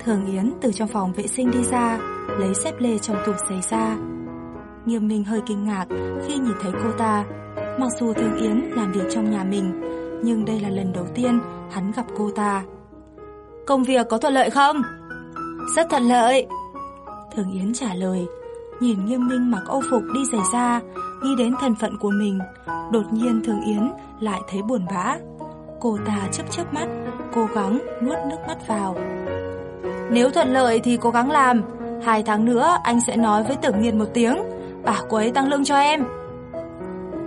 Thường Yến từ trong phòng vệ sinh đi ra, lấy xếp lê trong tủ giày ra. Nghiêm Minh hơi kinh ngạc khi nhìn thấy cô ta. Mặc dù Thường Yến làm việc trong nhà mình, nhưng đây là lần đầu tiên hắn gặp cô ta. Công việc có thuận lợi không? Rất thuận lợi. Thường Yến trả lời, nhìn Nghiêm Minh mặc âu phục đi giày ra, nghĩ đến thân phận của mình, đột nhiên Thường Yến lại thấy buồn bã. Cô ta chớp chớp mắt, cố gắng nuốt nước mắt vào. Nếu thuận lợi thì cố gắng làm, hai tháng nữa anh sẽ nói với Tưởng Nghiên một tiếng, bảo cô ấy tăng lương cho em.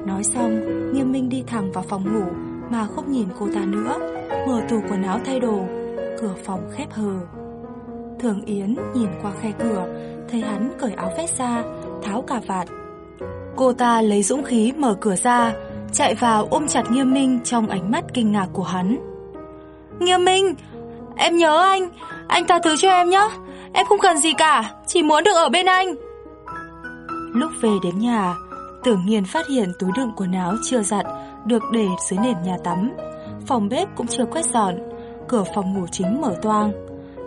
Nói xong, Nghiêm Minh đi thẳng vào phòng ngủ mà không nhìn cô ta nữa, mở tủ quần áo thay đồ, cửa phòng khép hờ. Thường Yến nhìn qua khe cửa, thấy hắn cởi áo vest ra, tháo cà vạt. Cô ta lấy dũng khí mở cửa ra, chạy vào ôm chặt Nghiêm Minh trong ánh mắt kinh ngạc của hắn. Nghiêm Minh, em nhớ anh, anh tha thứ cho em nhé, em không cần gì cả, chỉ muốn được ở bên anh. Lúc về đến nhà, tưởng nhiên phát hiện túi đựng quần áo chưa giặt được để dưới nền nhà tắm. Phòng bếp cũng chưa quét dọn, cửa phòng ngủ chính mở toang.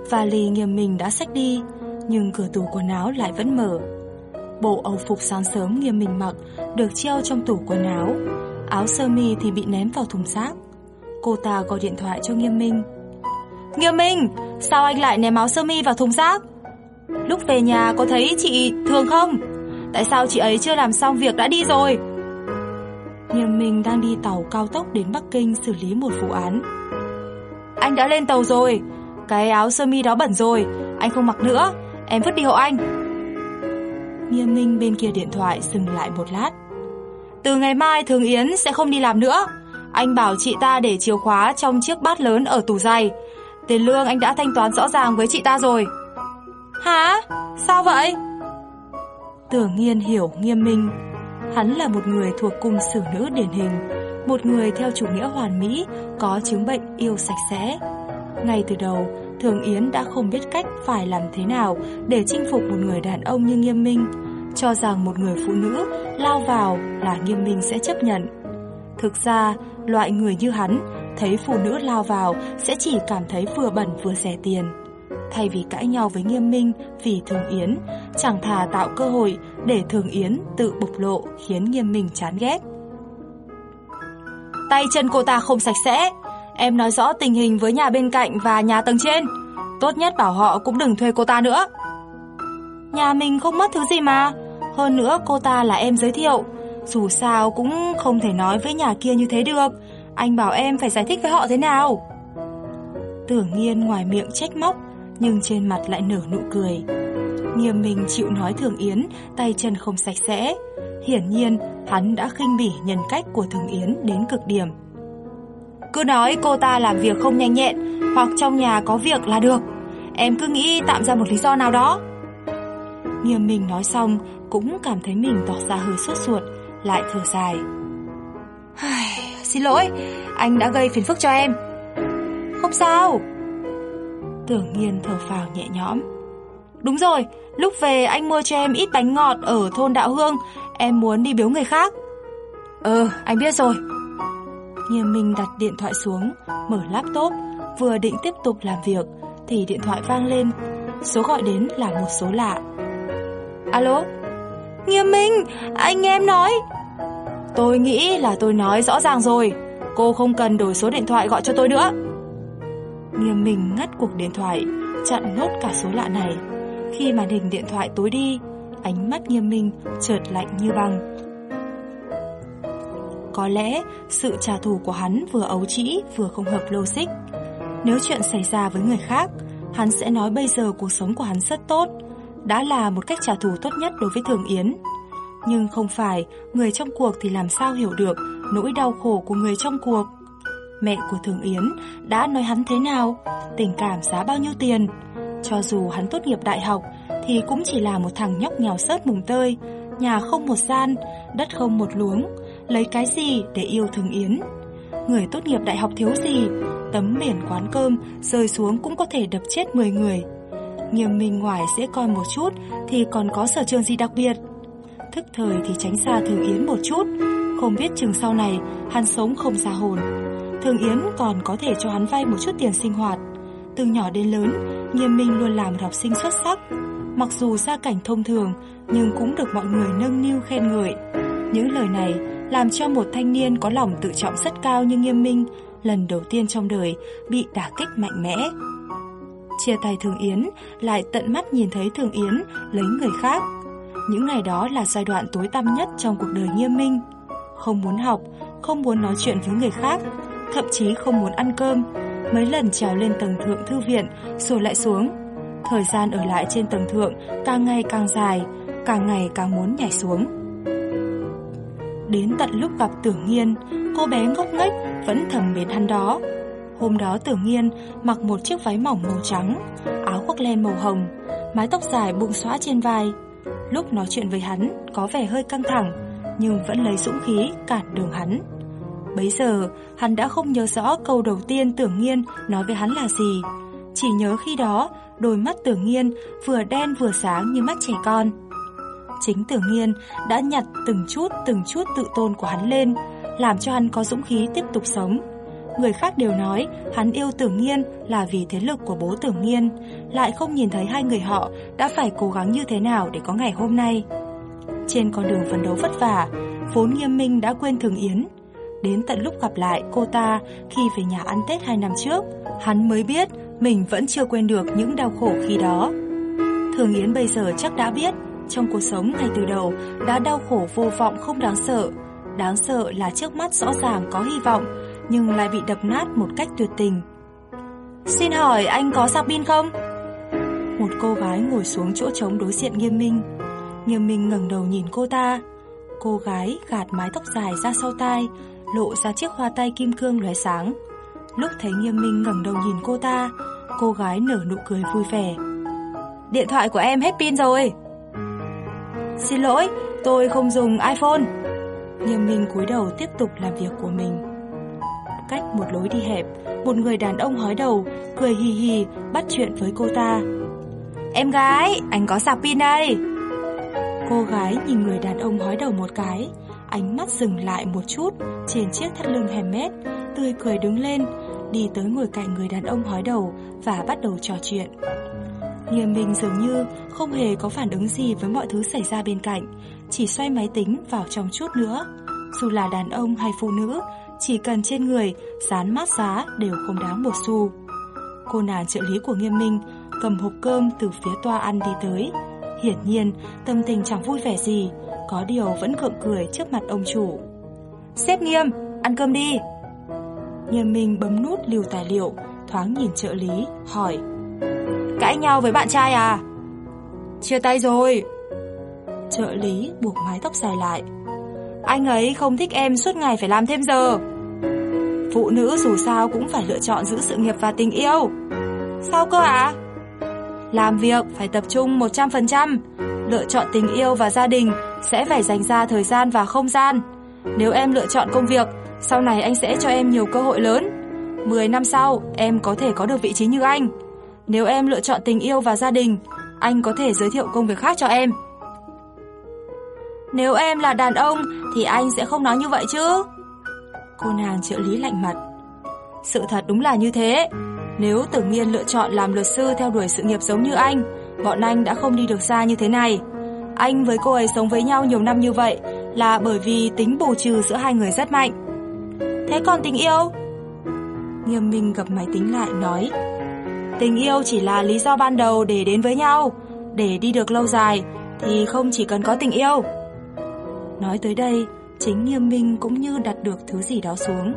Vali nghiêm mình đã xách đi, nhưng cửa tủ quần áo lại vẫn mở. Bộ âu phục sáng sớm nghiêm mình mặc được treo trong tủ quần áo, áo sơ mi thì bị ném vào thùng rác. Cô ta gọi điện thoại cho Nghiêm Minh. Nghiêm Minh, sao anh lại ném áo sơ mi vào thùng rác? Lúc về nhà có thấy chị thường không? Tại sao chị ấy chưa làm xong việc đã đi rồi? Nghiêm Minh đang đi tàu cao tốc đến Bắc Kinh xử lý một vụ án. Anh đã lên tàu rồi, cái áo sơ mi đó bẩn rồi, anh không mặc nữa, em vứt đi hộ anh. Nghiêm Minh bên kia điện thoại dừng lại một lát. Từ ngày mai Thường Yến sẽ không đi làm nữa. Anh bảo chị ta để chìa khóa trong chiếc bát lớn ở tủ giày. Tiền lương anh đã thanh toán rõ ràng với chị ta rồi. Hả? Sao vậy? Tưởng Nghiên hiểu nghiêm minh. Hắn là một người thuộc cung xử nữ điển hình, một người theo chủ nghĩa hoàn mỹ, có chứng bệnh yêu sạch sẽ. Ngay từ đầu, Thường Yến đã không biết cách phải làm thế nào để chinh phục một người đàn ông như nghiêm minh, cho rằng một người phụ nữ lao vào là nghiêm minh sẽ chấp nhận. Thực ra, loại người như hắn, thấy phụ nữ lao vào sẽ chỉ cảm thấy vừa bẩn vừa rẻ tiền. Thay vì cãi nhau với nghiêm minh vì Thường Yến, chẳng thà tạo cơ hội để Thường Yến tự bộc lộ khiến nghiêm minh chán ghét. Tay chân cô ta không sạch sẽ, em nói rõ tình hình với nhà bên cạnh và nhà tầng trên. Tốt nhất bảo họ cũng đừng thuê cô ta nữa. Nhà mình không mất thứ gì mà, hơn nữa cô ta là em giới thiệu, dù sao cũng không thể nói với nhà kia như thế được. Anh bảo em phải giải thích với họ thế nào? Tưởng nhiên ngoài miệng trách móc, nhưng trên mặt lại nở nụ cười. Nghiêm Minh chịu nói Thường Yến tay chân không sạch sẽ. Hiển nhiên, hắn đã khinh bỉ nhân cách của Thường Yến đến cực điểm. Cứ nói cô ta làm việc không nhanh nhẹn hoặc trong nhà có việc là được. Em cứ nghĩ tạm ra một lý do nào đó. Nghiêm Minh nói xong cũng cảm thấy mình tỏ ra hơi sốt ruột, lại thở dài. Xin lỗi, anh đã gây phiền phức cho em. Không sao. Tưởng nhiên thở phào nhẹ nhõm. Đúng rồi, lúc về anh mua cho em ít bánh ngọt ở thôn Đạo Hương, em muốn đi biếu người khác. Ờ, anh biết rồi. Nghiêm Minh đặt điện thoại xuống, mở laptop, vừa định tiếp tục làm việc thì điện thoại vang lên. Số gọi đến là một số lạ. Alo? Nghiêm Minh, anh em nói. Tôi nghĩ là tôi nói rõ ràng rồi, cô không cần đổi số điện thoại gọi cho tôi nữa. Nghiêm mình ngắt cuộc điện thoại, chặn nốt cả số lạ này. Khi màn hình điện thoại tối đi, ánh mắt Nghiêm Minh chợt lạnh như băng. Có lẽ sự trả thù của hắn vừa ấu trĩ vừa không hợp logic. Nếu chuyện xảy ra với người khác, hắn sẽ nói bây giờ cuộc sống của hắn rất tốt, đã là một cách trả thù tốt nhất đối với Thường Yến. Nhưng không phải, người trong cuộc thì làm sao hiểu được nỗi đau khổ của người trong cuộc. Mẹ của Thường Yến đã nói hắn thế nào, tình cảm giá bao nhiêu tiền. Cho dù hắn tốt nghiệp đại học thì cũng chỉ là một thằng nhóc nghèo sớt mùng tơi, nhà không một gian, đất không một luống, lấy cái gì để yêu Thường Yến. Người tốt nghiệp đại học thiếu gì, tấm biển quán cơm rơi xuống cũng có thể đập chết 10 người. Nghiêm minh ngoài sẽ coi một chút thì còn có sở trường gì đặc biệt. Thức thời thì tránh xa Thường Yến một chút, không biết chừng sau này hắn sống không xa hồn. Thường Yến còn có thể cho hắn vay một chút tiền sinh hoạt. Từ nhỏ đến lớn, Nghiêm Minh luôn làm một học sinh xuất sắc. Mặc dù gia cảnh thông thường, nhưng cũng được mọi người nâng niu khen ngợi. Những lời này làm cho một thanh niên có lòng tự trọng rất cao như Nghiêm Minh lần đầu tiên trong đời bị đả kích mạnh mẽ. Chia tay Thường Yến, lại tận mắt nhìn thấy Thường Yến lấy người khác. Những ngày đó là giai đoạn tối tăm nhất trong cuộc đời Nghiêm Minh. Không muốn học, không muốn nói chuyện với người khác, thậm chí không muốn ăn cơm. Mấy lần trèo lên tầng thượng thư viện rồi lại xuống. Thời gian ở lại trên tầng thượng càng ngày càng dài, càng ngày càng muốn nhảy xuống. Đến tận lúc gặp Tưởng Nghiên, cô bé ngốc nghếch vẫn thầm mến hắn đó. Hôm đó Tưởng Nghiên mặc một chiếc váy mỏng màu trắng, áo khoác len màu hồng, mái tóc dài buông xõa trên vai. Lúc nói chuyện với hắn có vẻ hơi căng thẳng, nhưng vẫn lấy dũng khí cản đường hắn. Bấy giờ, hắn đã không nhớ rõ câu đầu tiên Tưởng Nghiên nói với hắn là gì. Chỉ nhớ khi đó, đôi mắt Tưởng Nghiên vừa đen vừa sáng như mắt trẻ con. Chính Tưởng Nghiên đã nhặt từng chút từng chút tự tôn của hắn lên, làm cho hắn có dũng khí tiếp tục sống. Người khác đều nói hắn yêu Tưởng Nghiên là vì thế lực của bố Tưởng Nghiên, lại không nhìn thấy hai người họ đã phải cố gắng như thế nào để có ngày hôm nay. Trên con đường phấn đấu vất vả, vốn nghiêm minh đã quên Thường Yến. Đến tận lúc gặp lại cô ta khi về nhà ăn Tết hai năm trước, hắn mới biết mình vẫn chưa quên được những đau khổ khi đó. Thường Yến bây giờ chắc đã biết, trong cuộc sống ngay từ đầu đã đau khổ vô vọng không đáng sợ. Đáng sợ là trước mắt rõ ràng có hy vọng, nhưng lại bị đập nát một cách tuyệt tình. Xin hỏi anh có sạc pin không? Một cô gái ngồi xuống chỗ trống đối diện Nghiêm Minh. Nghiêm Minh ngẩng đầu nhìn cô ta. Cô gái gạt mái tóc dài ra sau tai, lộ ra chiếc hoa tay kim cương lóe sáng. Lúc thấy Nghiêm Minh ngẩng đầu nhìn cô ta, cô gái nở nụ cười vui vẻ. Điện thoại của em hết pin rồi. Xin lỗi, tôi không dùng iPhone. Nghiêm Minh cúi đầu tiếp tục làm việc của mình. Cách một lối đi hẹp, một người đàn ông hói đầu, cười hì hì, bắt chuyện với cô ta. Em gái, anh có sạc pin đây. Cô gái nhìn người đàn ông hói đầu một cái, ánh mắt dừng lại một chút trên chiếc thắt lưng Hermes, mét, tươi cười đứng lên, đi tới ngồi cạnh người đàn ông hói đầu và bắt đầu trò chuyện. Nghiêm Minh dường như không hề có phản ứng gì với mọi thứ xảy ra bên cạnh, chỉ xoay máy tính vào trong chút nữa. Dù là đàn ông hay phụ nữ, chỉ cần trên người dán mát giá đều không đáng một xu. Cô nàng trợ lý của Nghiêm Minh cầm hộp cơm từ phía toa ăn đi tới. Hiển nhiên, tâm tình chẳng vui vẻ gì, có điều vẫn cượng cười trước mặt ông chủ. xếp Nghiêm, ăn cơm đi. Nghiêm Minh bấm nút lưu tài liệu, thoáng nhìn trợ lý, hỏi. Cãi nhau với bạn trai à? Chia tay rồi. Trợ lý buộc mái tóc dài lại. Anh ấy không thích em suốt ngày phải làm thêm giờ. Phụ nữ dù sao cũng phải lựa chọn giữ sự nghiệp và tình yêu. Sao cơ ạ? À? Làm việc phải tập trung 100%, lựa chọn tình yêu và gia đình sẽ phải dành ra thời gian và không gian. Nếu em lựa chọn công việc, sau này anh sẽ cho em nhiều cơ hội lớn. 10 năm sau, em có thể có được vị trí như anh. Nếu em lựa chọn tình yêu và gia đình, anh có thể giới thiệu công việc khác cho em. Nếu em là đàn ông thì anh sẽ không nói như vậy chứ. Cô nàng trợ lý lạnh mặt. Sự thật đúng là như thế. Nếu tử Miên lựa chọn làm luật sư theo đuổi sự nghiệp giống như anh, bọn anh đã không đi được xa như thế này. Anh với cô ấy sống với nhau nhiều năm như vậy là bởi vì tính bù trừ giữa hai người rất mạnh. Thế còn tình yêu? Nghiêm Minh gập máy tính lại, nói, Tình yêu chỉ là lý do ban đầu để đến với nhau Để đi được lâu dài Thì không chỉ cần có tình yêu Nói tới đây, Chính Nghiêm Minh cũng như đặt được thứ gì đó xuống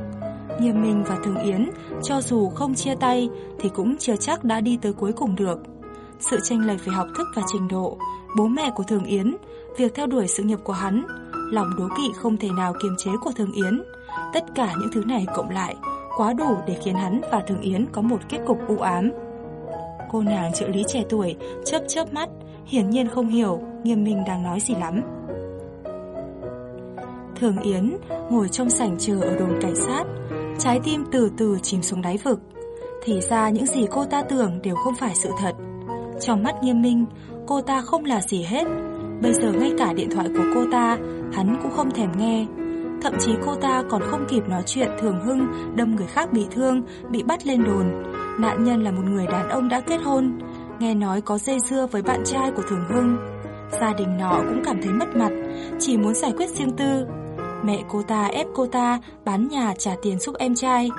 Nghiêm Minh và Thường Yến Cho dù không chia tay Thì cũng chưa chắc đã đi tới cuối cùng được sự tranh lệch về học thức và trình độ. Bố mẹ của Thường Yến, Việc theo đuổi sự nghiệp của hắn, Lòng đố kỵ không thể nào kiềm chế của Thường Yến. Tất cả những thứ này cộng lại Quá đủ để khiến hắn và Thường Yến có một kết cục u ám. Cô nàng trợ lý trẻ tuổi chớp chớp mắt, Hiển nhiên không hiểu Nghiêm Minh đang nói gì lắm. Thường Yến ngồi trong sảnh chờ ở đồn cảnh sát, Trái tim từ từ chìm xuống đáy vực. Thì ra những gì cô ta tưởng đều không phải sự thật. Trong mắt nghiêm minh, Cô ta không là gì hết. Bây giờ ngay cả điện thoại của cô ta, Hắn cũng không thèm nghe. Thậm chí cô ta còn không kịp nói chuyện, Thường Hưng, đâm người khác bị thương, Bị bắt lên đồn. Nạn nhân là một người đàn ông đã kết hôn. Nghe nói có dây dưa với bạn trai của Thường Hưng. Gia đình nọ cũng cảm thấy mất mặt, Chỉ muốn giải quyết riêng tư. Mẹ cô ta ép cô ta bán nhà trả tiền giúp em trai.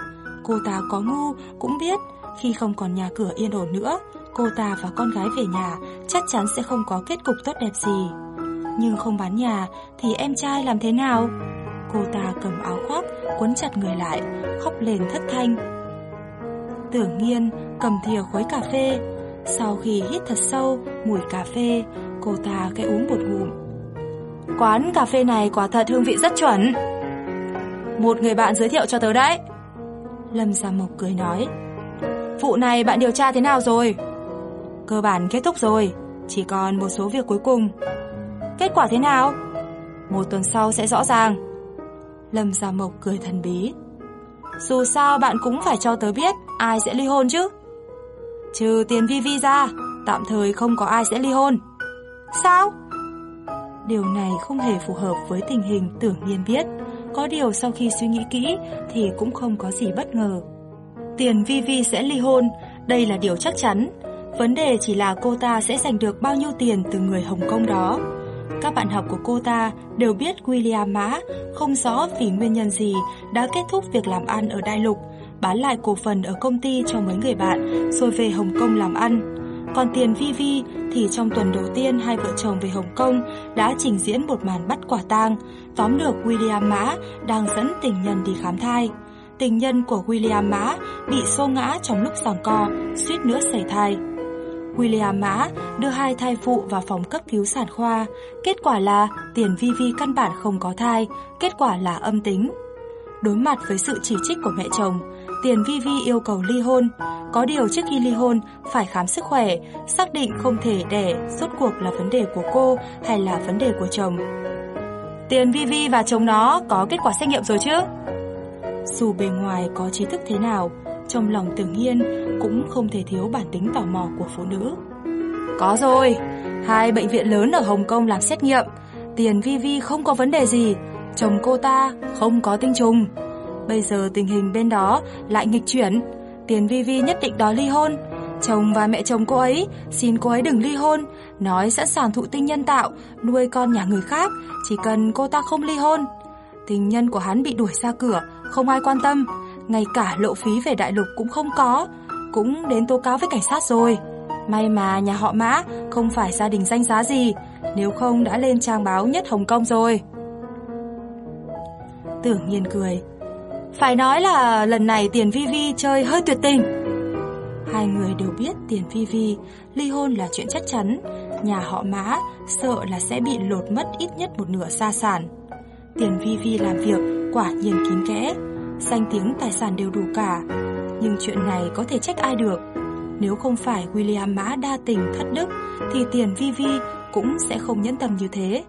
Cô ta có ngu cũng biết, Khi không còn nhà cửa yên ổn nữa Cô ta và con gái về nhà, Chắc chắn sẽ không có kết cục tốt đẹp gì. Nhưng không bán nhà Thì em trai làm thế nào? Cô ta cầm áo khoác, Quấn chặt người lại, Khóc lên thất thanh. Tưởng nhiên cầm thìa khuấy cà phê. Sau khi hít thật sâu, Mùi cà phê, Cô ta cái uống một ngụm. Quán cà phê này quả thật hương vị rất chuẩn. Một người bạn giới thiệu cho tớ đấy. Lâm Gia Mộc cười nói. Vụ này bạn điều tra thế nào rồi? Cơ bản kết thúc rồi, Chỉ còn một số việc cuối cùng. Kết quả thế nào? Một tuần sau sẽ rõ ràng. Lâm Gia Mộc cười thần bí. Dù sao bạn cũng phải cho tớ biết Ai sẽ ly hôn chứ. Trừ tiền vi vi ra, Tạm thời không có ai sẽ ly hôn. Sao? Điều này không hề phù hợp với tình hình tưởng nhiên biết. Có điều sau khi suy nghĩ kỹ Thì cũng không có gì bất ngờ. Tiền Vi Vi sẽ ly hôn, Đây là điều chắc chắn. Vấn đề chỉ là cô ta sẽ giành được bao nhiêu tiền từ người Hồng Kông đó Các bạn học của cô ta đều biết William Mã Không rõ vì nguyên nhân gì đã kết thúc việc làm ăn ở Đại Lục Bán lại cổ phần ở công ty cho mấy người bạn Rồi về Hồng Kông làm ăn còn tiền Vi Vi thì trong tuần đầu tiên hai vợ chồng về Hồng Kông đã trình diễn một màn bắt quả tang, tóm được William Mã đang dẫn tình nhân đi khám thai. Tình nhân của William Mã bị xô ngã trong lúc giằng co, suýt nữa xảy thai. William Mã đưa hai thai phụ vào phòng cấp cứu sản khoa, kết quả là tiền Vi Vi căn bản không có thai, kết quả là âm tính. Đối mặt với sự chỉ trích của mẹ chồng, Tiền Vi Vi yêu cầu ly hôn. Có điều trước khi ly hôn phải khám sức khỏe, xác định không thể đẻ rốt cuộc là vấn đề của cô hay là vấn đề của chồng. Tiền Vi Vi và chồng nó có kết quả xét nghiệm rồi chứ? Dù bề ngoài có trí thức thế nào, trong lòng tưởng nhiên cũng không thể thiếu bản tính tò mò của phụ nữ. Có rồi, hai bệnh viện lớn ở Hồng Kông làm xét nghiệm, tiền Vi Vi không có vấn đề gì, chồng cô ta không có tinh trùng. Bây giờ tình hình bên đó lại nghịch chuyển Tiền Vi Vi nhất định đòi ly hôn Chồng và mẹ chồng cô ấy Xin cô ấy đừng ly hôn Nói sẵn sàng thụ tinh nhân tạo Nuôi con nhà người khác Chỉ cần cô ta không ly hôn Tình nhân của hắn bị đuổi ra cửa Không ai quan tâm ngay cả lộ phí về đại lục cũng không có. Cũng đến tố cáo với cảnh sát rồi. May mà nhà họ Mã Không phải gia đình danh giá gì Nếu không đã lên trang báo nhất Hồng Kông rồi. Tưởng nhiên cười. Phải nói là lần này Tiền Vi Vi chơi hơi tuyệt tình. Hai người đều biết Tiền Vi Vi ly hôn là chuyện chắc chắn, nhà họ Mã sợ là sẽ bị lột mất ít nhất một nửa gia sản. Tiền Vi Vi làm việc quả nhiên kín kẽ, danh tiếng tài sản đều đủ cả, nhưng chuyện này có thể trách ai được. Nếu không phải William Mã đa tình thất đức thì Tiền Vi Vi cũng sẽ không nhẫn tâm như thế.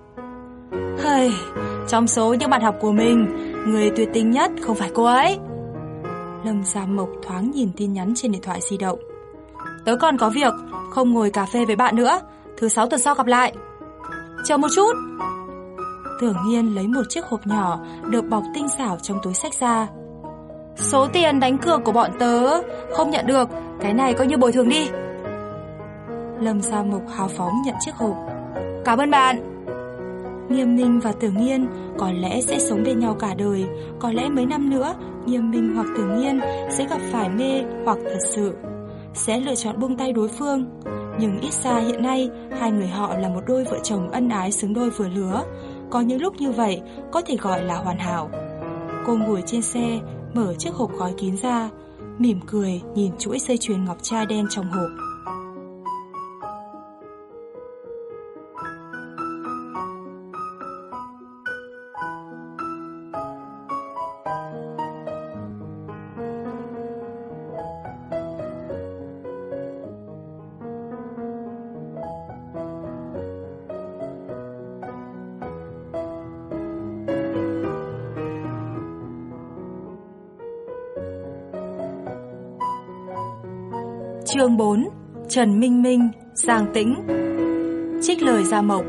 Hây, trong số những bạn học của mình, người tuyệt tình nhất không phải cô ấy. Lâm Gia Mộc thoáng nhìn tin nhắn trên điện thoại di động. Tớ còn có việc, không ngồi cà phê với bạn nữa, thứ sáu tuần sau gặp lại. Chờ một chút. Tưởng Nghiên lấy một chiếc hộp nhỏ được bọc tinh xảo trong túi sách ra. Số tiền đánh cược của bọn tớ không nhận được, cái này coi như bồi thường đi. Lâm Gia Mộc hào phóng nhận chiếc hộp. Cảm ơn bạn. Nghiêm Minh và Tưởng Nghiên có lẽ sẽ sống bên nhau cả đời, có lẽ mấy năm nữa Nghiêm Minh hoặc Tưởng Nghiên sẽ gặp phải mê hoặc thật sự sẽ lựa chọn buông tay đối phương. Nhưng ít ra hiện nay, hai người họ là một đôi vợ chồng ân ái xứng đôi vừa lứa. Có những lúc như vậy, có thể gọi là hoàn hảo. Cô ngồi trên xe, mở chiếc hộp gói kín ra, mỉm cười nhìn chuỗi dây chuyền ngọc trai đen trong hộp. Chương 4 Trần Minh Minh, Giang Tĩnh. Trích lời Gia Mộc.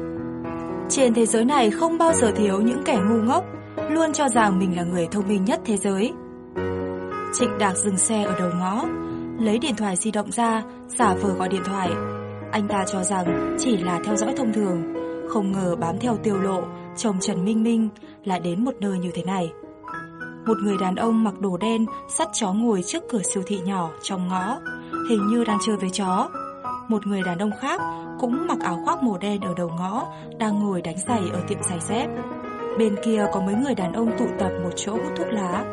Trên thế giới này không bao giờ thiếu những kẻ ngu ngốc Luôn cho rằng mình là người thông minh nhất thế giới. Trịnh Đạc dừng xe ở đầu ngõ Lấy điện thoại di động ra Giả vờ gọi điện thoại. Anh ta cho rằng chỉ là theo dõi thông thường Không ngờ bám theo tiêu lộ Chồng Trần Minh Minh Lại đến một nơi như thế này. Một người đàn ông mặc đồ đen Sắt chó ngồi trước cửa siêu thị nhỏ trong ngõ hình như đang chơi với chó. Một người đàn ông khác cũng mặc áo khoác màu đen ở đầu ngõ, đang ngồi đánh giày ở tiệm giày dép. Bên kia có mấy người đàn ông tụ tập một chỗ hút thuốc lá.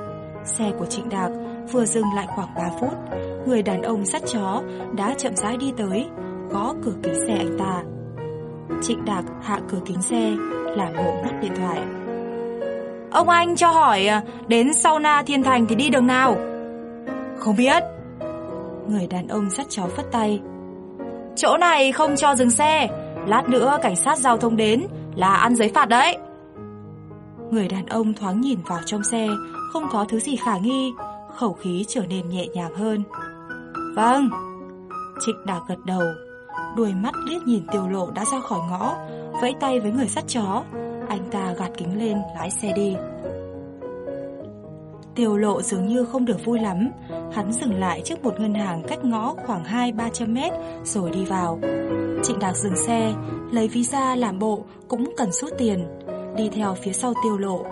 Xe của Trịnh Đạc vừa dừng lại khoảng 3 phút, người đàn ông dắt chó đã chậm rãi đi tới, gõ cửa kính xe anh ta. Trịnh Đạc hạ cửa kính xe, làm bộ ngắt điện thoại. Ông anh cho hỏi à, đến sau na thiên thành thì đi đường nào? Không biết. Người đàn ông dắt chó phất tay. Chỗ này không cho dừng xe. Lát nữa cảnh sát giao thông đến, Là ăn giấy phạt đấy. Người đàn ông thoáng nhìn vào trong xe, Không có thứ gì khả nghi, Khẩu khí trở nên nhẹ nhàng hơn. Vâng. Trịnh đà gật đầu, Đuôi mắt liếc nhìn tiêu lộ đã ra khỏi ngõ, Vẫy tay với người sắt chó. Anh ta gạt kính lên, lái xe đi. Tiêu lộ dường như không được vui lắm. Hắn dừng lại trước một ngân hàng cách ngõ khoảng 2-300 mét, rồi đi vào. Trịnh Đạc dừng xe, Lấy visa làm bộ, cũng cần rút tiền. Đi theo phía sau tiêu lộ.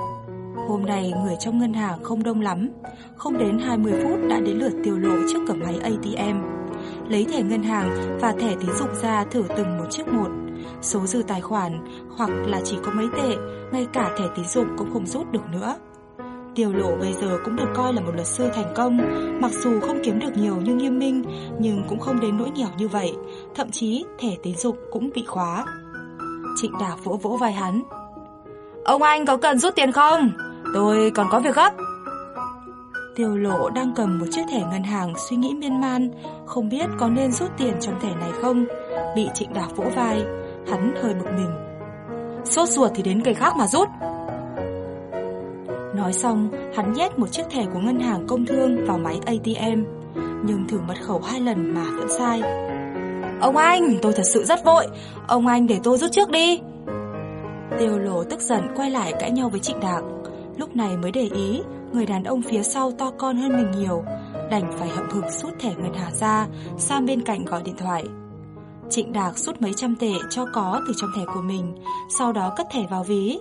Hôm nay người trong ngân hàng không đông lắm. Không đến 20 phút đã đến lượt tiêu lộ trước cửa máy ATM Lấy thẻ ngân hàng và thẻ tín dụng ra thử từng một chiếc một. Số dư tài khoản, hoặc là chỉ có mấy tệ, Ngay cả thẻ tín dụng cũng không rút được nữa. Tiểu lộ bây giờ cũng được coi là một luật sư thành công, mặc dù không kiếm được nhiều như nghiêm minh, nhưng cũng không đến nỗi nghèo như vậy, thậm chí thẻ tín dụng cũng bị khóa. Trịnh Đạt vỗ vỗ vai hắn. Ông anh có cần rút tiền không? Tôi còn có việc gấp. Tiêu lộ đang cầm một chiếc thẻ ngân hàng suy nghĩ miên man, không biết có nên rút tiền trong thẻ này không. Bị trịnh Đạt vỗ vai, hắn hơi bực mình. Sốt ruột thì đến cây khác mà rút. Nói xong, hắn nhét một chiếc thẻ của ngân hàng công thương vào máy ATM, nhưng thử mật khẩu hai lần mà vẫn sai. Ông anh, tôi thật sự rất vội, ông anh để tôi rút trước đi. Tiêu lộ tức giận quay lại cãi nhau với Trịnh Đạc, lúc này mới để ý người đàn ông phía sau to con hơn mình nhiều, đành phải hậm hực rút thẻ ngân hàng ra, sang bên cạnh gọi điện thoại. Trịnh Đạc rút mấy trăm tệ cho có từ trong thẻ của mình, sau đó cất thẻ vào ví,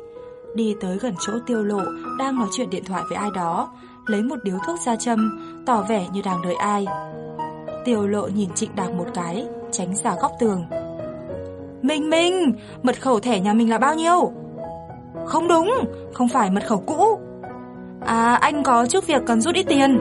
đi tới gần chỗ tiêu lộ đang nói chuyện điện thoại với ai đó, lấy một điếu thuốc ra châm, tỏ vẻ như đang đợi ai. Tiêu lộ nhìn Trịnh Đạc một cái, tránh ra góc tường. Minh Minh, mật khẩu thẻ nhà mình là bao nhiêu? Không đúng, không phải mật khẩu cũ. À, anh có trước việc cần rút ít tiền.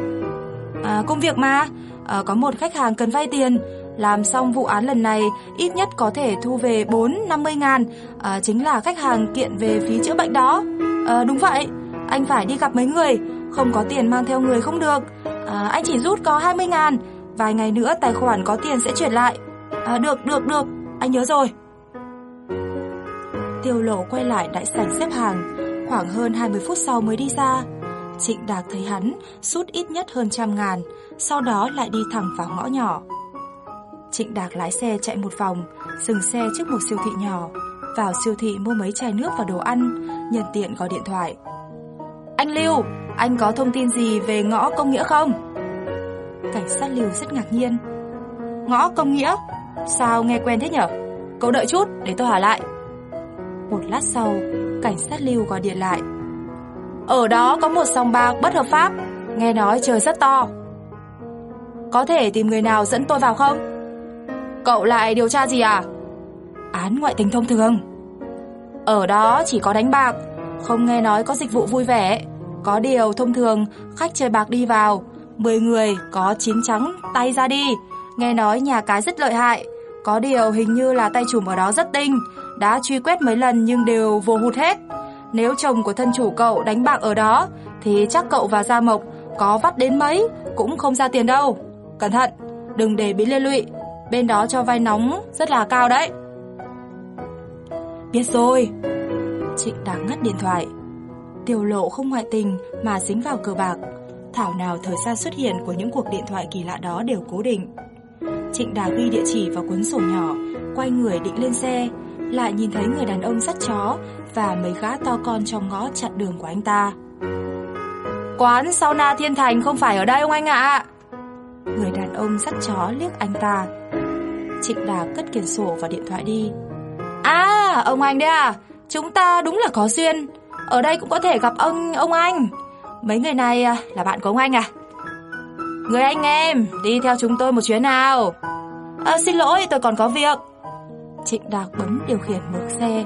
À, công việc mà, à, có một khách hàng cần vay tiền, làm xong vụ án lần này, ít nhất có thể thu về 4-50 ngàn, à, chính là khách hàng kiện về phí chữa bệnh đó. À, đúng vậy, anh phải đi gặp mấy người, không có tiền mang theo người không được. À, anh chỉ rút có 20 ngàn, vài ngày nữa tài khoản có tiền sẽ chuyển lại. À, được, được, được, anh nhớ rồi. Tiêu lộ quay lại đại sảnh xếp hàng, khoảng hơn 20 phút sau mới đi ra. Trịnh Đạc thấy hắn rút ít nhất hơn trăm ngàn, sau đó lại đi thẳng vào ngõ nhỏ. Trịnh Đạc lái xe chạy một vòng, dừng xe trước một siêu thị nhỏ, vào siêu thị mua mấy chai nước và đồ ăn, nhân tiện gọi điện thoại. Anh Lưu, anh có thông tin gì về ngõ công nghĩa không? Cảnh sát Lưu rất ngạc nhiên. Ngõ công nghĩa? Sao nghe quen thế nhở? Cậu đợi chút để tôi hỏi lại. Một lát sau, cảnh sát lưu gọi điện lại. Ở đó có một sòng bạc bất hợp pháp, nghe nói trời rất to. Có thể tìm người nào dẫn tôi vào không? Cậu lại điều tra gì à? Án ngoại tình thông thường. Ở đó chỉ có đánh bạc, không nghe nói có dịch vụ vui vẻ. Có điều thông thường khách chơi bạc đi vào, 10 người có chín trắng tay ra đi. Nghe nói nhà cái rất lợi hại, có điều hình như là tay trùm ở đó rất tinh, đã truy quét mấy lần nhưng đều vô hụt hết. Nếu chồng của thân chủ cậu đánh bạc ở đó thì chắc cậu và Gia Mộc có vắt đến mấy cũng không ra tiền đâu. Cẩn thận, đừng để bị liên lụy, bên đó cho vay nóng rất là cao đấy. Biết rồi. Trịnh đã ngắt điện thoại. Tiểu lộ không ngoại tình mà dính vào cờ bạc. Thảo nào thời gian xuất hiện của những cuộc điện thoại kỳ lạ đó đều cố định. Trịnh Đà ghi địa chỉ vào cuốn sổ nhỏ, quay người định lên xe, lại nhìn thấy người đàn ông dắt chó và mấy gã to con trong ngõ chặn đường của anh ta. Quán sauna Thiên Thành không phải ở đây ông anh ạ. Người đàn ông dắt chó liếc anh ta. Trịnh Đà cất quyển sổ và điện thoại đi. À, ông anh đấy à, chúng ta đúng là có duyên. Ở đây cũng có thể gặp ông ông anh. Mấy người này à, là bạn của ông anh à? Người anh em, đi theo chúng tôi một chuyến nào. À, xin lỗi, tôi còn có việc. Trịnh Đạc bấm điều khiển mở xe.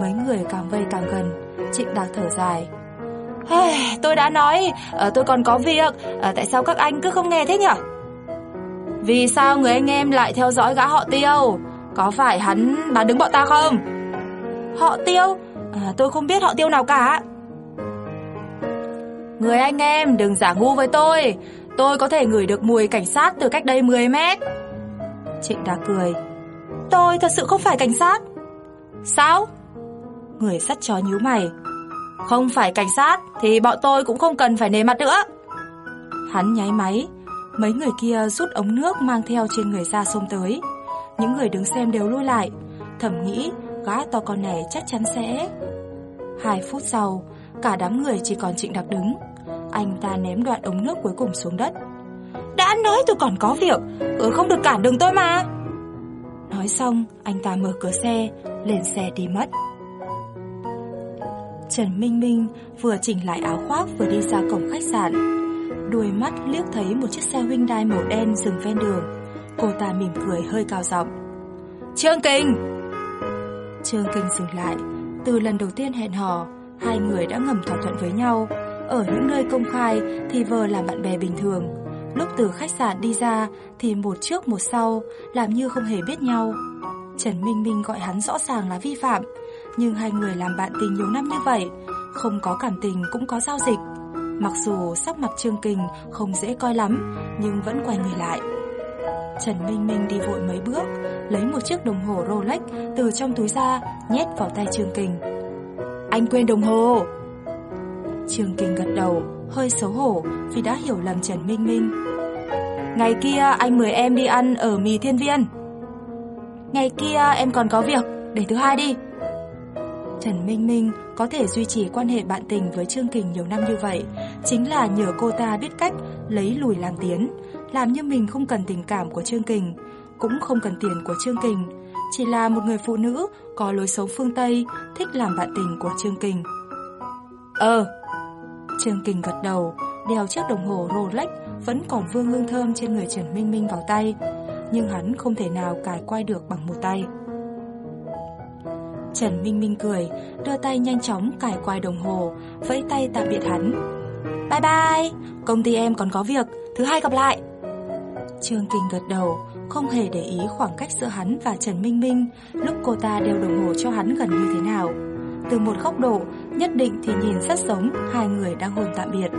Mấy người càng vây càng gần, Trịnh Đạc thở dài. Hey, tôi đã nói, ờ, tôi còn có việc, ờ, tại sao các anh cứ không nghe thế nhỉ? Vì sao người anh em lại theo dõi gã họ tiêu? Có phải hắn bán đứng bọn ta không? Họ tiêu? À, tôi không biết họ tiêu nào cả. Người anh em đừng giả ngu với tôi Tôi có thể ngửi được mùi cảnh sát từ cách đây 10 mét Trịnh đã cười Tôi thật sự không phải cảnh sát Sao? Người sắt chó nhíu mày Không phải cảnh sát Thì bọn tôi cũng không cần phải nề mặt nữa Hắn nháy máy Mấy người kia rút ống nước mang theo trên người ra xông tới. Những người đứng xem đều lui lại, Thầm nghĩ gã to con này chắc chắn sẽ. Hai phút sau, Cả đám người chỉ còn Trịnh Đặc đứng. Anh ta ném đoạn ống nước cuối cùng xuống đất. Đã nói tôi còn có việc Ừ không được cản đường tôi mà. Nói xong, anh ta mở cửa xe, Lên xe đi mất. Trần Minh Minh vừa chỉnh lại áo khoác vừa đi ra cổng khách sạn. Đuôi mắt liếc thấy một chiếc xe Hyundai màu đen dừng ven đường. Cô ta mỉm cười hơi cao giọng. Trương Kinh Trương Kinh dừng lại. Từ lần đầu tiên hẹn hò, Hai người đã ngầm thỏa thuận với nhau. Ở những nơi công khai thì vờ làm bạn bè bình thường. Lúc từ khách sạn đi ra thì một trước một sau, Làm như không hề biết nhau. Trần Minh Minh gọi hắn rõ ràng là vi phạm, Nhưng hai người làm bạn tình nhiều năm như vậy, Không có cảm tình cũng có giao dịch. Mặc dù sắc mặt Trương Kình không dễ coi lắm Nhưng vẫn quay người lại Trần Minh Minh đi vội mấy bước Lấy một chiếc đồng hồ Rolex từ trong túi ra Nhét vào tay Trương Kình Anh quên đồng hồ Trương kình gật đầu, hơi xấu hổ vì đã hiểu lầm Trần Minh Minh. Ngày kia anh mời em đi ăn ở mì thiên viên. Ngày kia em còn có việc, để thứ hai đi. Trần Minh Minh có thể duy trì quan hệ bạn tình với Trương Kình nhiều năm như vậy chính là nhờ cô ta biết cách lấy lùi làm tiến, làm như mình không cần tình cảm của Trương Kình, cũng không cần tiền của Trương Kình, chỉ là một người phụ nữ có lối sống phương Tây, thích làm bạn tình của Trương Kình. Ờ, Trương Kình gật đầu, đeo chiếc đồng hồ Rolex vẫn còn vương hương thơm trên người Trần Minh Minh vào tay, nhưng hắn không thể nào cài quay được bằng một tay. Trần Minh Minh cười, đưa tay nhanh chóng cài quai đồng hồ, vẫy tay tạm biệt hắn. Bye bye, công ty em còn có việc, thứ hai gặp lại. Trương Kinh gật đầu, không hề để ý khoảng cách giữa hắn và Trần Minh Minh lúc cô ta đeo đồng hồ cho hắn gần như thế nào. Từ một góc độ, nhất định thì nhìn rất giống hai người đang hôn tạm biệt.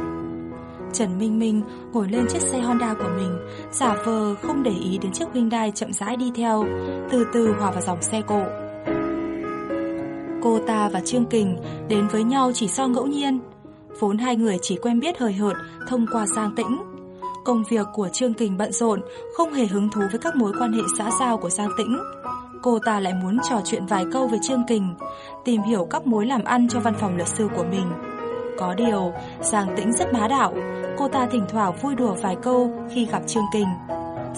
Trần Minh Minh ngồi lên chiếc xe Honda của mình, giả vờ không để ý đến chiếc Hyundai chậm rãi đi theo, từ từ hòa vào dòng xe cộ. Cô ta và Trương Kình đến với nhau chỉ do ngẫu nhiên, vốn hai người chỉ quen biết hời hợt thông qua Giang Tĩnh. Công việc của Trương Kình bận rộn, không hề hứng thú với các mối quan hệ xã giao của Giang Tĩnh. Cô ta lại muốn trò chuyện vài câu với Trương Kình, tìm hiểu các mối làm ăn cho văn phòng luật sư của mình. Có điều, Giang Tĩnh rất bá đạo, cô ta thỉnh thoảng vui đùa vài câu khi gặp Trương Kình.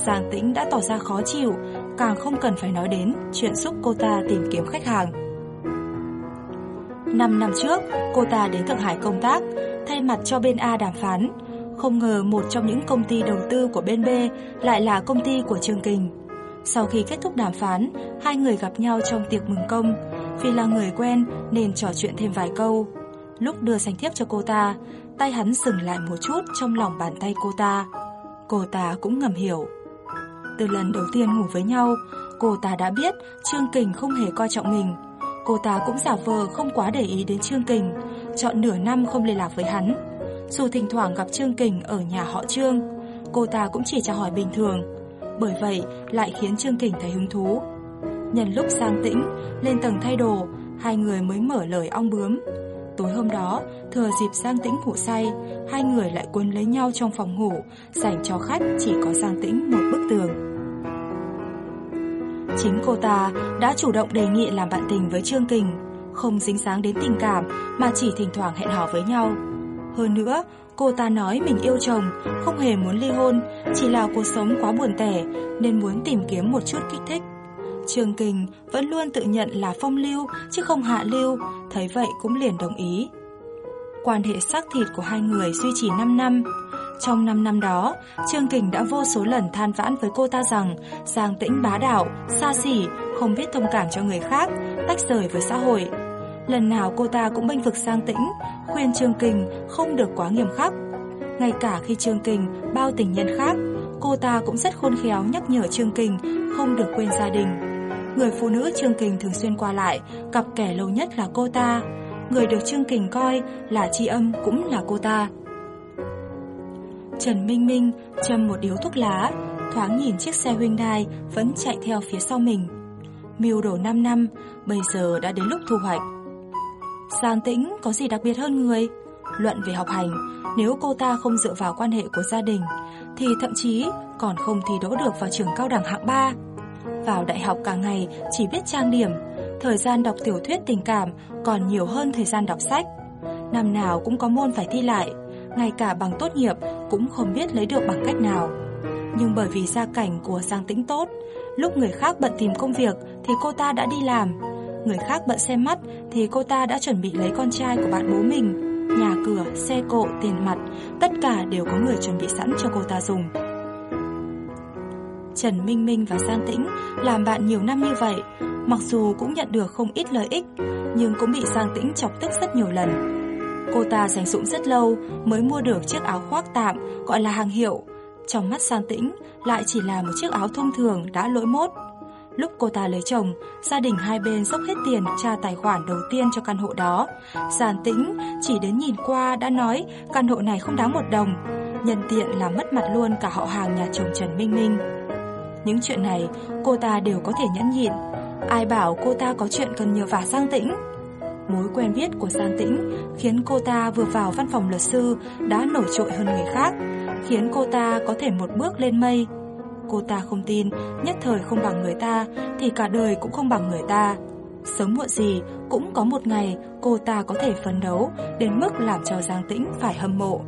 Giang Tĩnh đã tỏ ra khó chịu, càng không cần phải nói đến chuyện giúp cô ta tìm kiếm khách hàng. 5 năm trước, cô ta đến Thượng Hải công tác, thay mặt cho bên A đàm phán. Không ngờ một trong những công ty đầu tư của bên B lại là công ty của Trương Kình. Sau khi kết thúc đàm phán, hai người gặp nhau trong tiệc mừng công. Vì là người quen nên trò chuyện thêm vài câu. Lúc đưa sành thiếp cho cô ta, tay hắn dừng lại một chút trong lòng bàn tay cô ta. Cô ta cũng ngầm hiểu. Từ lần đầu tiên ngủ với nhau, cô ta đã biết Trương Kình không hề coi trọng mình. Cô ta cũng giả vờ không quá để ý đến Trương Kình, chọn nửa năm không liên lạc với hắn. Dù thỉnh thoảng gặp Trương Kình ở nhà họ Trương, cô ta cũng chỉ chào hỏi bình thường. Bởi vậy lại khiến Trương Kình thấy hứng thú. Nhân lúc sang tĩnh, lên tầng thay đồ, hai người mới mở lời ong bướm. Tối hôm đó, thừa dịp Giang Tĩnh ngủ say, hai người lại quấn lấy nhau trong phòng ngủ, dành cho khách chỉ có Giang Tĩnh một bức tường. Chính cô ta đã chủ động đề nghị làm bạn tình với Trương Kình, không dính dáng đến tình cảm mà chỉ thỉnh thoảng hẹn hò với nhau. Hơn nữa, cô ta nói mình yêu chồng, không hề muốn ly hôn, chỉ là cuộc sống quá buồn tẻ nên muốn tìm kiếm một chút kích thích. Trương Kình vẫn luôn tự nhận là phong lưu chứ không hạ lưu, thấy vậy cũng liền đồng ý. Quan hệ xác thịt của hai người duy trì 5 năm. Trong 5 năm đó, Trương Kình đã vô số lần than vãn với cô ta rằng Giang Tĩnh bá đạo, xa xỉ, không biết thông cảm cho người khác, tách rời với xã hội. Lần nào cô ta cũng bênh vực Giang Tĩnh, khuyên Trương Kình không được quá nghiêm khắc. Ngay cả khi Trương Kình bao tình nhân khác, cô ta cũng rất khôn khéo nhắc nhở Trương Kình không được quên gia đình. Người phụ nữ Trương Kình thường xuyên qua lại, gặp kẻ lâu nhất là cô ta. Người được Trương Kình coi là tri âm cũng là cô ta. Trần Minh Minh châm một điếu thuốc lá, thoáng nhìn chiếc xe Hyundai vẫn chạy theo phía sau mình. Mưu đổ 5 năm, bây giờ đã đến lúc thu hoạch. Giang Tĩnh có gì đặc biệt hơn người? Luận về học hành, nếu cô ta không dựa vào quan hệ của gia đình, thì thậm chí còn không thi đỗ được vào trường cao đẳng hạng 3. Vào đại học cả ngày chỉ biết trang điểm, thời gian đọc tiểu thuyết tình cảm còn nhiều hơn thời gian đọc sách. Năm nào cũng có môn phải thi lại, ngay cả bằng tốt nghiệp cũng không biết lấy được bằng cách nào. Nhưng bởi vì gia cảnh của Giang Tĩnh tốt, lúc người khác bận tìm công việc thì cô ta đã đi làm. Người khác bận xem mắt thì cô ta đã chuẩn bị lấy con trai của bạn bố mình. Nhà cửa, xe cộ, tiền mặt, tất cả đều có người chuẩn bị sẵn cho cô ta dùng. Trần Minh Minh và Giang Tĩnh làm bạn nhiều năm như vậy, mặc dù cũng nhận được không ít lợi ích, nhưng cũng bị Giang Tĩnh chọc tức rất nhiều lần. Cô ta dành dụm rất lâu mới mua được chiếc áo khoác tạm gọi là hàng hiệu. Trong mắt sang Tĩnh lại chỉ là một chiếc áo thông thường đã lỗi mốt. Lúc cô ta lấy chồng, gia đình hai bên dốc hết tiền tra tài khoản đầu tiên cho căn hộ đó. Giàn tĩnh chỉ đến nhìn qua đã nói căn hộ này không đáng một đồng, nhân tiện làm mất mặt luôn cả họ hàng nhà chồng Trần Minh Minh. Những chuyện này cô ta đều có thể nhẫn nhịn. Ai bảo cô ta có chuyện cần nhờ vả sang Tĩnh? Mối quen biết của Giang Tĩnh khiến cô ta vừa vào văn phòng luật sư đã nổi trội hơn người khác, khiến cô ta có thể một bước lên mây. Cô ta không tin, nhất thời không bằng người ta thì cả đời cũng không bằng người ta. Sớm muộn gì cũng có một ngày cô ta có thể phấn đấu đến mức làm cho Giang Tĩnh phải hâm mộ.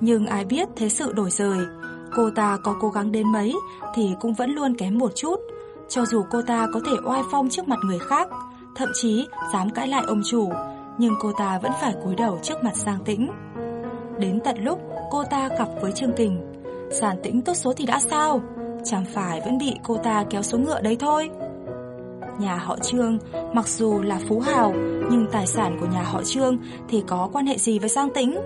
Nhưng ai biết thế sự đổi rời, cô ta có cố gắng đến mấy thì cũng vẫn luôn kém một chút. Cho dù cô ta có thể oai phong trước mặt người khác, thậm chí dám cãi lại ông chủ, nhưng cô ta vẫn phải cúi đầu trước mặt Giang Tĩnh. Đến tận lúc cô ta gặp với Trương Kình, Giang Tĩnh tốt số thì đã sao? Chẳng phải vẫn bị cô ta kéo xuống ngựa đấy thôi. Nhà họ Trương mặc dù là phú hào, nhưng tài sản của nhà họ Trương thì có quan hệ gì với Giang Tĩnh?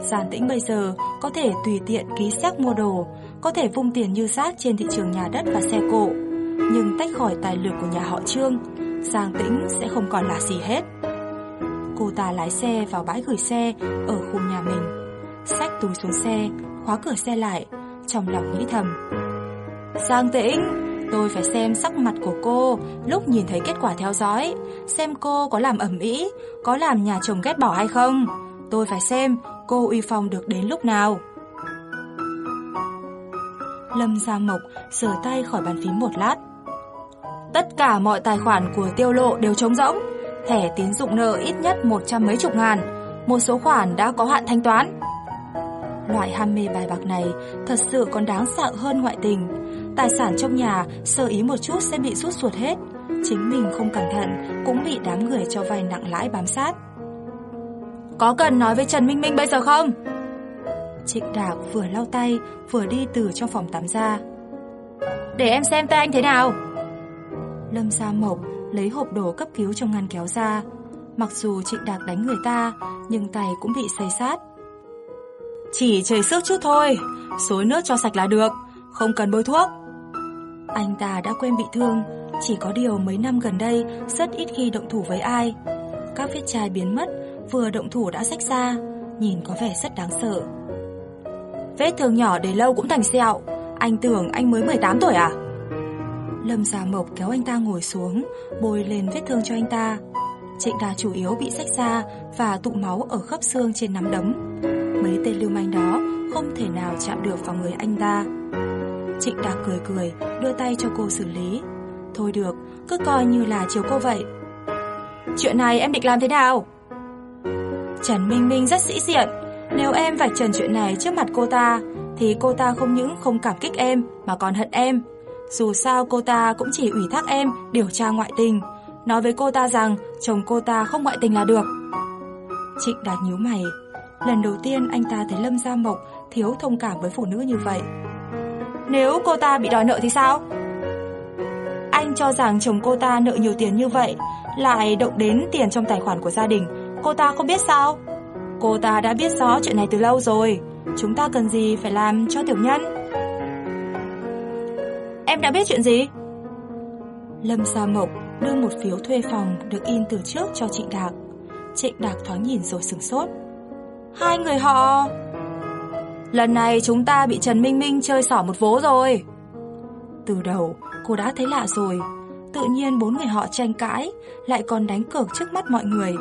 Giang Tĩnh bây giờ có thể tùy tiện ký xác mua đồ, có thể vung tiền như rác trên thị trường nhà đất và xe cộ, nhưng tách khỏi tài lực của nhà họ Trương, Giang Tĩnh sẽ không còn là gì hết. Cô ta lái xe vào bãi gửi xe ở khu nhà mình, xách túi xuống xe, khóa cửa xe lại, trong lòng nghĩ thầm. Giang Tĩnh, tôi phải xem sắc mặt của cô lúc nhìn thấy kết quả theo dõi, xem cô có làm ẩm ý, có làm nhà chồng ghét bỏ hay không. Tôi phải xem cô uy phong được đến lúc nào. Lâm Giang Mộc sửa tay khỏi bàn phím một lát. Tất cả mọi tài khoản của tiêu lộ đều trống rỗng, thẻ tín dụng nợ ít nhất một trăm mấy chục ngàn, một số khoản đã có hạn thanh toán. Loại ham mê bài bạc này thật sự còn đáng sợ hơn ngoại tình. Tài sản trong nhà sơ ý một chút sẽ bị rút ruột hết. Chính mình không cẩn thận cũng bị đám người cho vay nặng lãi bám sát. Có cần nói với Trần Minh Minh bây giờ không? Trịnh Đạc vừa lau tay vừa đi từ trong phòng tắm ra. Để em xem tay anh thế nào. Lâm Gia Mộc lấy hộp đồ cấp cứu trong ngăn kéo ra. Mặc dù Trịnh Đạc đánh người ta, nhưng tay cũng bị xây sát. Chỉ chảy sức chút thôi, xối nước cho sạch là được, không cần bôi thuốc. Anh ta đã quen bị thương, chỉ có điều mấy năm gần đây rất ít khi động thủ với ai. Các vết chai biến mất, vừa động thủ đã rách ra, nhìn có vẻ rất đáng sợ. Vết thương nhỏ để lâu cũng thành sẹo, anh tưởng anh mới 18 tuổi à? Lâm Gia Mộc kéo anh ta ngồi xuống, bôi lên vết thương cho anh ta. Trịnh Đà chủ yếu bị rách da và tụ máu ở khớp xương trên nắm đấm. Mấy tên lưu manh đó không thể nào chạm được vào người anh ta. Trịnh Đà cười cười, đưa tay cho cô xử lý. Thôi được, cứ coi như là chiều cô vậy. Chuyện này em định làm thế nào? Trần Minh Minh rất sĩ diện. Nếu em vạch trần chuyện này trước mặt cô ta, thì cô ta không những không cảm kích em mà còn hận em. Dù sao cô ta cũng chỉ ủy thác em điều tra ngoại tình, nói với cô ta rằng chồng cô ta không ngoại tình là được. Trịnh Đạt nhíu mày, lần đầu tiên anh ta thấy Lâm Gia Mộc thiếu thông cảm với phụ nữ như vậy. Nếu cô ta bị đòi nợ thì sao? Anh cho rằng chồng cô ta nợ nhiều tiền như vậy, lại động đến tiền trong tài khoản của gia đình, cô ta không biết sao? Cô ta đã biết rõ chuyện này từ lâu rồi, chúng ta cần gì phải làm cho tiểu nhân? Em đã biết chuyện gì? Lâm Gia Mộc đưa một phiếu thuê phòng được in từ trước cho Trịnh Đạc. Trịnh Đạc thoáng nhìn rồi sửng sốt. Hai người họ... Lần này chúng ta bị Trần Minh Minh chơi xỏ một vố rồi. Từ đầu, cô đã thấy lạ rồi. Tự nhiên bốn người họ tranh cãi, lại còn đánh cược trước mắt mọi người.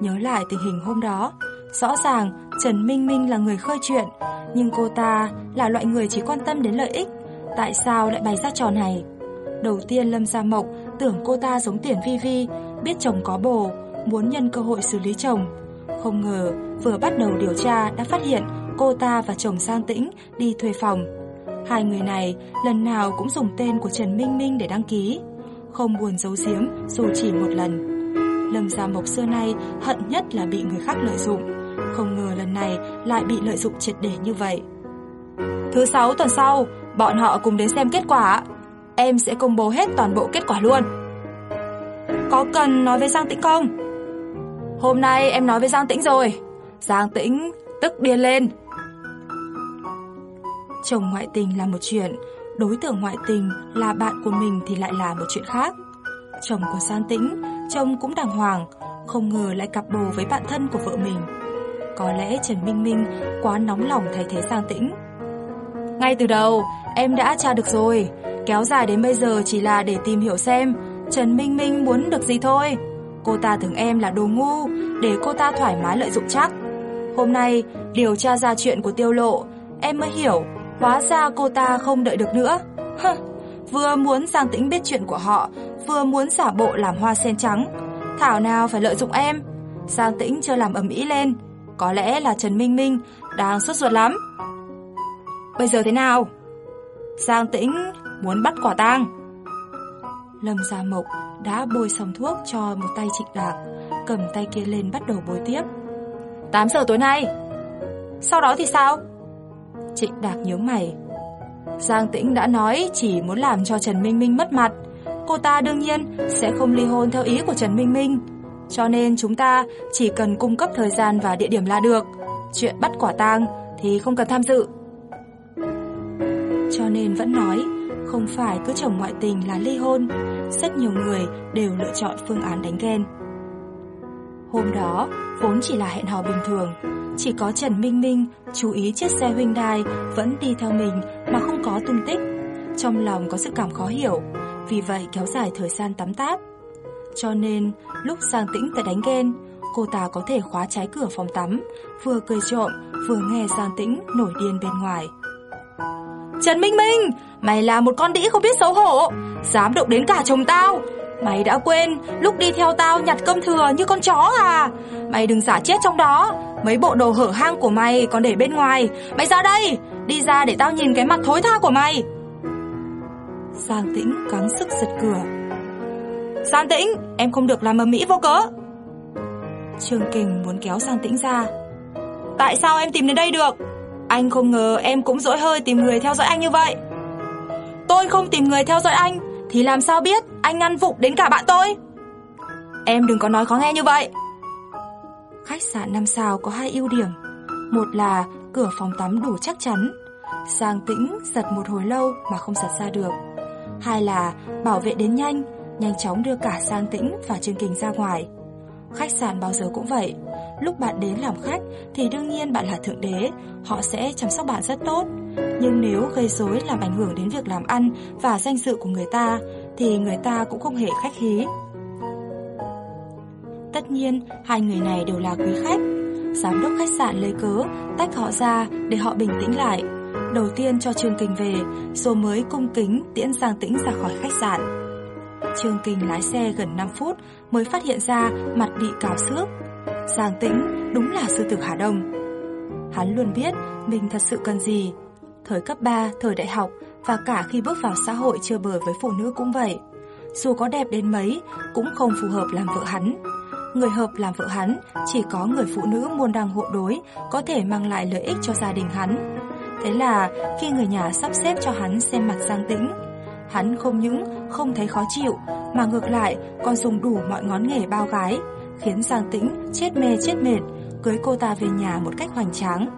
Nhớ lại tình hình hôm đó, rõ ràng Trần Minh Minh là người khơi chuyện, nhưng cô ta là loại người chỉ quan tâm đến lợi ích. Tại sao lại bày ra trò này? Đầu tiên Lâm Gia Mộc tưởng cô ta giống Tiền Vi Vi, biết chồng có bồ, muốn nhân cơ hội xử lý chồng. Không ngờ, vừa bắt đầu điều tra đã phát hiện cô ta và chồng Giang Tĩnh đi thuê phòng. Hai người này lần nào cũng dùng tên của Trần Minh Minh để đăng ký. Không buồn giấu giếm dù chỉ một lần. Lâm Gia Mộc xưa nay hận nhất là bị người khác lợi dụng. Không ngờ lần này lại bị lợi dụng triệt để như vậy. Thứ sáu tuần sau, bọn họ cùng đến xem kết quả. Em sẽ công bố hết toàn bộ kết quả luôn. Có cần nói với Giang Tĩnh không? Hôm nay em nói với Giang Tĩnh rồi. Giang Tĩnh tức điên lên. Chồng ngoại tình là một chuyện, đối tượng ngoại tình là bạn của mình thì lại là một chuyện khác. Chồng của Giang Tĩnh, chồng cũng đàng hoàng, không ngờ lại cặp bồ với bạn thân của vợ mình. Có lẽ Trần Minh Minh quá nóng lòng thay thế Giang Tĩnh. Ngay từ đầu, em đã tra được rồi, kéo dài đến bây giờ chỉ là để tìm hiểu xem Trần Minh Minh muốn được gì thôi. Cô ta tưởng em là đồ ngu, để cô ta thoải mái lợi dụng chắc. Hôm nay, điều tra ra chuyện của tiêu lộ, em mới hiểu, hóa ra cô ta không đợi được nữa. hừ vừa muốn Giang Tĩnh biết chuyện của họ, vừa muốn giả bộ làm hoa sen trắng. Thảo nào phải lợi dụng em. Giang Tĩnh chưa làm ầm ĩ lên, có lẽ là Trần Minh Minh đang sốt ruột lắm. Bây giờ thế nào? Giang Tĩnh muốn bắt quả tang. Lâm Gia Mộc đã bôi xong thuốc cho một tay Trịnh Đạc, cầm tay kia lên bắt đầu bôi tiếp. 8 giờ tối nay. Sau đó thì sao? Trịnh Đạc nhớ mày. Giang Tĩnh đã nói chỉ muốn làm cho Trần Minh Minh mất mặt. Cô ta đương nhiên sẽ không ly hôn theo ý của Trần Minh Minh. Cho nên chúng ta chỉ cần cung cấp thời gian và địa điểm là được. Chuyện bắt quả tang thì không cần tham dự. Cho nên vẫn nói, không phải cứ chồng ngoại tình là ly hôn, rất nhiều người đều lựa chọn phương án đánh ghen. Hôm đó, vốn chỉ là hẹn hò bình thường, chỉ có Trần Minh Minh chú ý chiếc xe huynh vẫn đi theo mình mà không có tung tích. Trong lòng có sự cảm khó hiểu, vì vậy kéo dài thời gian tắm táp. Cho nên, lúc Giang Tĩnh tới đánh ghen, cô ta có thể khóa trái cửa phòng tắm, vừa cười trộm, vừa nghe Giang Tĩnh nổi điên bên ngoài. Trần Minh Minh, mày là một con đĩ không biết xấu hổ, dám động đến cả chồng tao. Mày đã quên lúc đi theo tao nhặt cơm thừa như con chó à? Mày đừng giả chết trong đó, mấy bộ đồ hở hang của mày còn để bên ngoài. Mày ra đây, đi ra để tao nhìn cái mặt thối tha của mày. Giang Tĩnh cắn sức giật cửa. Giang Tĩnh, em không được làm mầm mỹ vô cớ. Trương Kình muốn kéo Giang Tĩnh ra. Tại sao em tìm đến đây được? Anh không ngờ em cũng dỗi hơi tìm người theo dõi anh như vậy. Tôi không tìm người theo dõi anh, thì làm sao biết anh ngăn vụng đến cả bạn tôi? Em đừng có nói khó nghe như vậy. Khách sạn năm sao có hai ưu điểm. Một là cửa phòng tắm đủ chắc chắn. Giang Tĩnh giật một hồi lâu mà không giật ra được. Hai là bảo vệ đến nhanh, nhanh chóng đưa cả Giang Tĩnh và Trương Kình ra ngoài. Khách sạn bao giờ cũng vậy, lúc bạn đến làm khách thì đương nhiên bạn là thượng đế, họ sẽ chăm sóc bạn rất tốt. Nhưng nếu gây rối làm ảnh hưởng đến việc làm ăn và danh dự của người ta thì người ta cũng không hề khách khí. Tất nhiên, hai người này đều là quý khách. Giám đốc khách sạn lấy cớ tách họ ra để họ bình tĩnh lại. Đầu tiên cho Trương Kình về, rồi mới cung kính tiễn Giang Tĩnh ra khỏi khách sạn. Trương Kình lái xe gần 5 phút mới phát hiện ra mặt bị cào xước. Giang Tĩnh đúng là sư tử Hà Đông. Hắn luôn biết mình thật sự cần gì. Thời cấp 3, thời đại học và cả khi bước vào xã hội chưa bời với phụ nữ cũng vậy. Dù có đẹp đến mấy, cũng không phù hợp làm vợ hắn. Người hợp làm vợ hắn chỉ có người phụ nữ muôn đăng hộ đối có thể mang lại lợi ích cho gia đình hắn. Thế là khi người nhà sắp xếp cho hắn xem mặt Giang Tĩnh, hắn không những không thấy khó chịu mà ngược lại còn dùng đủ mọi ngón nghề bao gái, khiến Giang Tĩnh chết mê chết mệt, cưới cô ta về nhà một cách hoành tráng.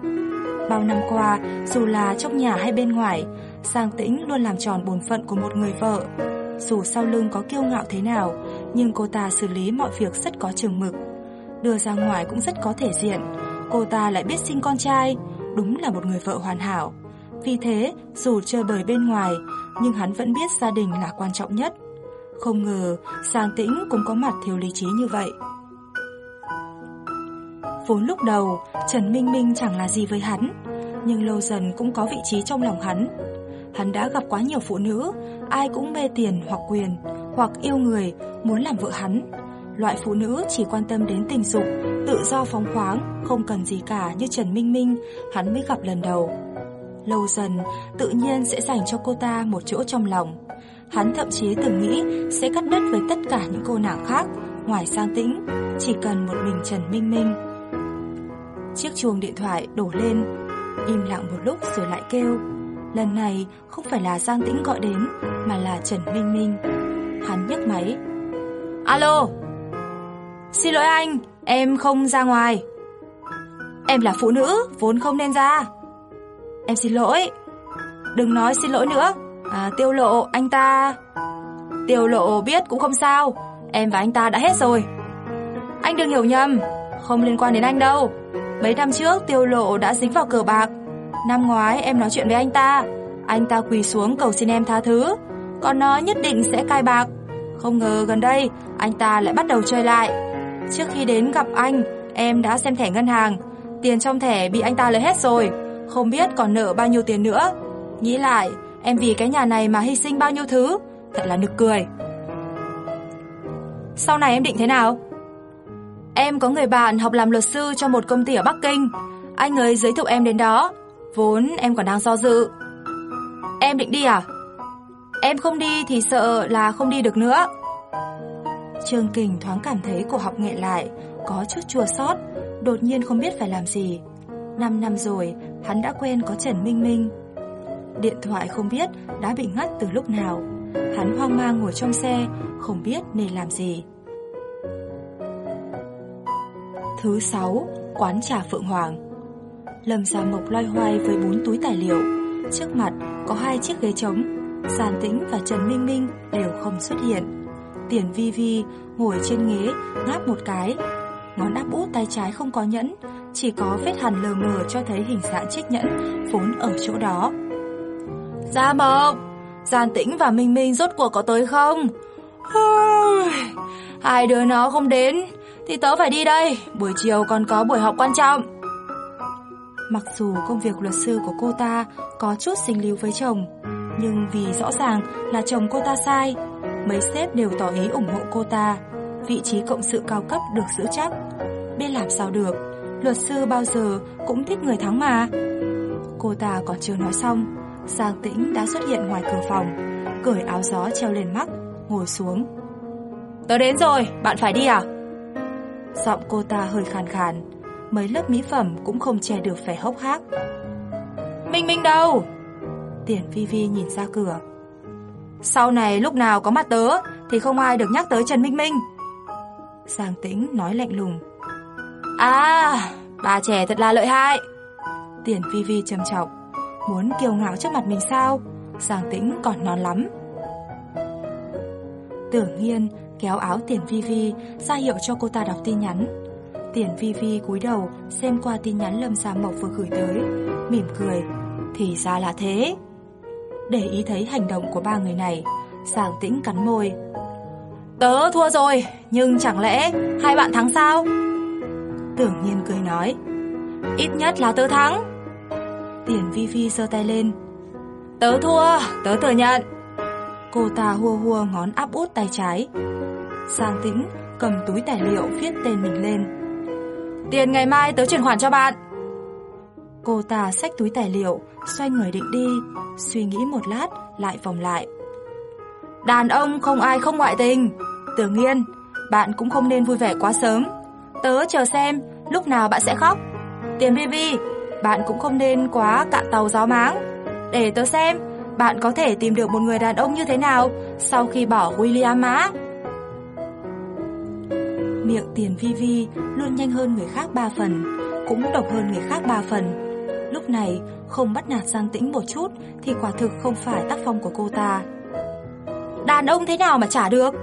Bao năm qua, dù là trong nhà hay bên ngoài, Giang Tĩnh luôn làm tròn bổn phận của một người vợ. Dù sau lưng có kiêu ngạo thế nào, nhưng cô ta xử lý mọi việc rất có chừng mực. Đưa ra ngoài cũng rất có thể diện, cô ta lại biết sinh con trai, đúng là một người vợ hoàn hảo. Vì thế, dù chơi bời bên ngoài, nhưng hắn vẫn biết gia đình là quan trọng nhất. Không ngờ, Giang Tĩnh cũng có mặt thiếu lý trí như vậy. Vốn lúc đầu, Trần Minh Minh chẳng là gì với hắn, nhưng lâu dần cũng có vị trí trong lòng hắn. Hắn đã gặp quá nhiều phụ nữ, ai cũng mê tiền hoặc quyền, hoặc yêu người, muốn làm vợ hắn. Loại phụ nữ chỉ quan tâm đến tình dục, tự do phóng khoáng, không cần gì cả như Trần Minh Minh, hắn mới gặp lần đầu. Lâu dần, tự nhiên sẽ dành cho cô ta một chỗ trong lòng. Hắn thậm chí từng nghĩ sẽ cắt đứt với tất cả những cô nàng khác, ngoài sang tĩnh, chỉ cần một mình Trần Minh Minh. Chiếc chuông điện thoại đổ lên, im lặng một lúc rồi lại kêu. Lần này không phải là Giang Tĩnh gọi đến, mà là Trần Minh Minh. Hắn nhấc máy. Alo! Xin lỗi anh, em không ra ngoài. Em là phụ nữ, vốn không nên ra. Em xin lỗi. Đừng nói xin lỗi nữa. À, tiêu lộ, anh ta... Tiêu lộ biết cũng không sao. Em và anh ta đã hết rồi. Anh đừng hiểu nhầm, không liên quan đến anh đâu. Mấy năm trước tiêu lộ đã dính vào cờ bạc. Năm ngoái em nói chuyện với anh ta. Anh ta quỳ xuống cầu xin em tha thứ. Còn nói nhất định sẽ cai bạc. Không ngờ gần đây anh ta lại bắt đầu chơi lại. Trước khi đến gặp anh, em đã xem thẻ ngân hàng. Tiền trong thẻ bị anh ta lấy hết rồi. Không biết còn nợ bao nhiêu tiền nữa. Nghĩ lại, em vì cái nhà này mà hy sinh bao nhiêu thứ. Thật là nực cười. Sau này em định thế nào? Em có người bạn học làm luật sư cho một công ty ở Bắc Kinh. Anh ấy giới thiệu em đến đó. Vốn em còn đang do dự. Em định đi à? Em không đi thì sợ là không đi được nữa. Trương Kình thoáng cảm thấy cổ học nghẹn lại, có chút chua xót, đột nhiên không biết phải làm gì. Năm năm rồi, hắn đã quen có Trần Minh Minh. Điện thoại không biết đã bị ngắt từ lúc nào. Hắn hoang mang ngồi trong xe, không biết nên làm gì. Thứ sáu, quán trà Phượng Hoàng. Lâm Gia Mộc loay hoay với bốn túi tài liệu. Trước mặt có hai chiếc ghế trống. Giàn Tĩnh và Trần Minh Minh đều không xuất hiện. Tiền Vi Vi ngồi trên ghế, ngáp một cái. Ngón áp út tay trái không có nhẫn, chỉ có vết hằn lờ mờ cho thấy hình dạng chiếc nhẫn vốn ở chỗ đó. Gia Mộc, Giàn Tĩnh và Minh Minh rốt cuộc có tới không? Hai đứa nó không đến thì tớ phải đi đây, buổi chiều còn có buổi học quan trọng. Mặc dù công việc luật sư của cô ta có chút sinh lưu với chồng, nhưng vì rõ ràng là chồng cô ta sai, mấy sếp đều tỏ ý ủng hộ cô ta. Vị trí cộng sự cao cấp được giữ chắc. Biết làm sao được, luật sư bao giờ cũng thích người thắng mà. Cô ta còn chưa nói xong, Giang Tĩnh đã xuất hiện ngoài cửa phòng, cởi áo gió treo lên mắt, ngồi xuống. Tớ đến rồi, bạn phải đi à? Giọng cô ta hơi khàn khàn, mấy lớp mỹ phẩm cũng không che được vẻ hốc hác. Minh Minh đâu? Tiền Vi Vi nhìn ra cửa. Sau này lúc nào có mặt tớ thì không ai được nhắc tới Trần Minh Minh. Giang Tĩnh nói lạnh lùng. À, bà trẻ thật là lợi hại. Tiền Vi Vi trầm trọng, muốn kiêu ngạo trước mặt mình sao? Giang Tĩnh còn non lắm. Tưởng nhiên kéo áo Tiền Vi Vi ra hiệu cho cô ta đọc tin nhắn. Tiền Vi Vi cúi đầu xem qua tin nhắn Lâm Gia Mộc vừa gửi tới, mỉm cười. Thì ra là thế. Để ý thấy hành động của ba người này, Giang Tĩnh cắn môi. Tớ thua rồi, nhưng chẳng lẽ hai bạn thắng sao? Tưởng nhiên cười nói. Ít nhất là tớ thắng. Tiền Vi Vi giơ tay lên. Tớ thua, tớ thừa nhận. Cô ta hua hua ngón áp út tay trái. sang Tĩnh cầm túi tài liệu viết tên mình lên. Tiền ngày mai tớ chuyển khoản cho bạn. Cô ta xách túi tài liệu, xoay người định đi, suy nghĩ một lát, lại vòng lại. Đàn ông không ai không ngoại tình. tự nghiên, bạn cũng không nên vui vẻ quá sớm. Tớ chờ xem lúc nào bạn sẽ khóc. Tiền Vivi bạn cũng không nên quá cạn tàu gió máng. Để tớ xem bạn có thể tìm được một người đàn ông như thế nào sau khi bỏ William á. Miệng tiền vi vi luôn nhanh hơn người khác ba phần, cũng độc hơn người khác ba phần. Lúc này không bắt nạt Giang Tĩnh một chút thì quả thực không phải tác phong của cô ta. Đàn ông thế nào mà trả được?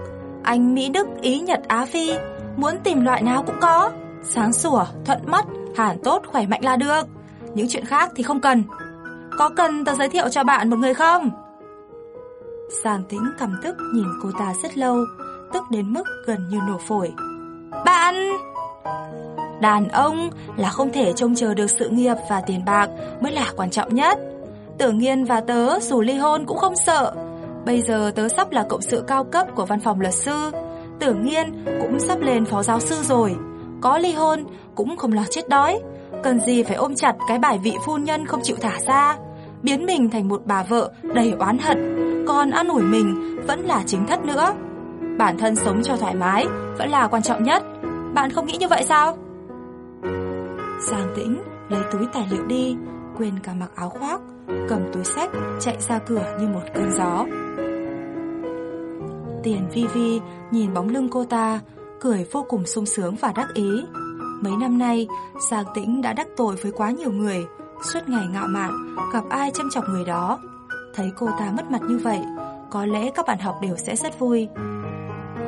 Anh Mỹ Đức, Ý Nhật, Á Phi, muốn tìm loại nào cũng có. Sáng sủa, thuận mắt, hàn tốt, khỏe mạnh là được. Những chuyện khác thì không cần. Có cần tớ giới thiệu cho bạn một người không? Giang Tĩnh cầm tức nhìn cô ta rất lâu, tức đến mức gần như nổ phổi. Bạn... Đàn ông là không thể trông chờ được sự nghiệp và tiền bạc mới là quan trọng nhất. Tưởng Nghiên và tớ dù ly hôn cũng không sợ. Bây giờ tớ sắp là cộng sự cao cấp của văn phòng luật sư. Tưởng Nghiên cũng sắp lên phó giáo sư rồi. Có ly hôn cũng không lo chết đói. Cần gì phải ôm chặt cái bài vị phu nhân không chịu thả ra. Biến mình thành một bà vợ đầy oán hận. Còn ăn ủi mình vẫn là chính thất nữa. Bản thân sống cho thoải mái vẫn là quan trọng nhất. Bạn không nghĩ như vậy sao? Giang Tĩnh lấy túi tài liệu đi, quên cả mặc áo khoác, cầm túi sách chạy ra cửa như một cơn gió. Tiền Vi Vi nhìn bóng lưng cô ta, cười vô cùng sung sướng và đắc ý. Mấy năm nay, Giang Tĩnh đã đắc tội với quá nhiều người, suốt ngày ngạo mạn, gặp ai châm chọc người đó. Thấy cô ta mất mặt như vậy, có lẽ các bạn học đều sẽ rất vui.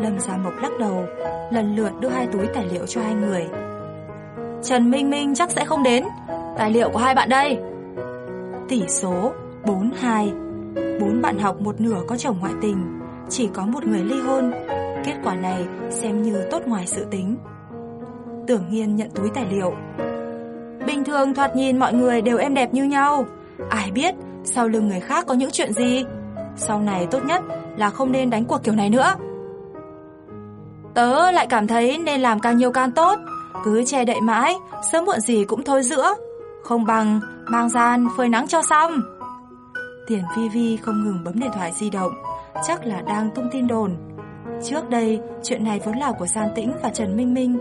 Lâm Gia Mộc lắc đầu, lần lượt đưa hai túi tài liệu cho hai người. Trần Minh Minh chắc sẽ không đến Tài liệu của hai bạn đây Tỷ số 4-2 Bốn bạn học một nửa có chồng ngoại tình Chỉ có một người ly hôn Kết quả này xem như tốt ngoài sự tính Tưởng nghiên nhận túi tài liệu thường thoạt nhìn mọi người đều êm đẹp như nhau Ai biết sau lưng người khác có những chuyện gì Sau này tốt nhất là không nên đánh cuộc kiểu này nữa Tớ lại cảm thấy nên làm càng nhiều càng tốt cứ che đậy mãi, sớm muộn gì cũng thôi giữa. Không bằng mang gian phơi nắng cho xong. Tiền Vi Vi không ngừng bấm điện thoại di động, chắc là đang tung tin đồn. Trước đây, chuyện này vốn là của Giang Tĩnh và Trần Minh Minh.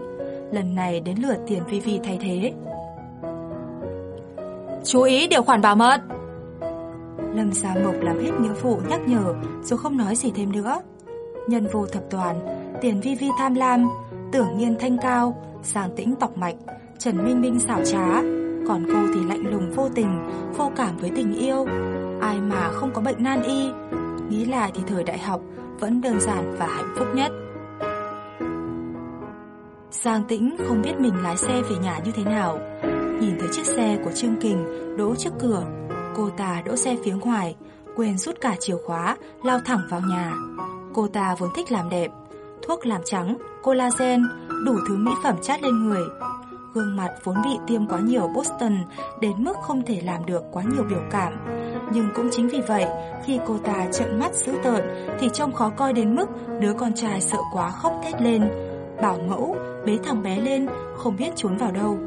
Lần này đến lượt Tiền Vi Vi thay thế. Chú ý điều khoản bảo mật. Lâm Gia Mộc làm hết nghĩa vụ nhắc nhở rồi không nói gì thêm nữa. Nhân vô thập toàn, Tiền Vi Vi tham lam, tưởng nhiên thanh cao, Giang Tĩnh tọc mạch, Trần Minh Minh xảo trá, còn cô thì lạnh lùng vô tình, vô cảm với tình yêu. Ai mà không có bệnh nan y, nghĩ lại thì thời đại học vẫn đơn giản và hạnh phúc nhất. Giang Tĩnh không biết mình lái xe về nhà như thế nào. Nhìn thấy chiếc xe của Trương Kình đỗ trước cửa, cô ta đỗ xe phía ngoài, quên rút cả chìa khóa, lao thẳng vào nhà. Cô ta vốn thích làm đẹp, thuốc làm trắng, collagen, đủ thứ mỹ phẩm chát lên người. Gương mặt vốn bị tiêm quá nhiều Boston đến mức không thể làm được quá nhiều biểu cảm. Nhưng cũng chính vì vậy, khi cô ta trợn mắt dữ tợn thì trông khó coi đến mức đứa con trai sợ quá khóc thét lên. Bảo mẫu bế thằng bé lên, không biết trốn vào đâu.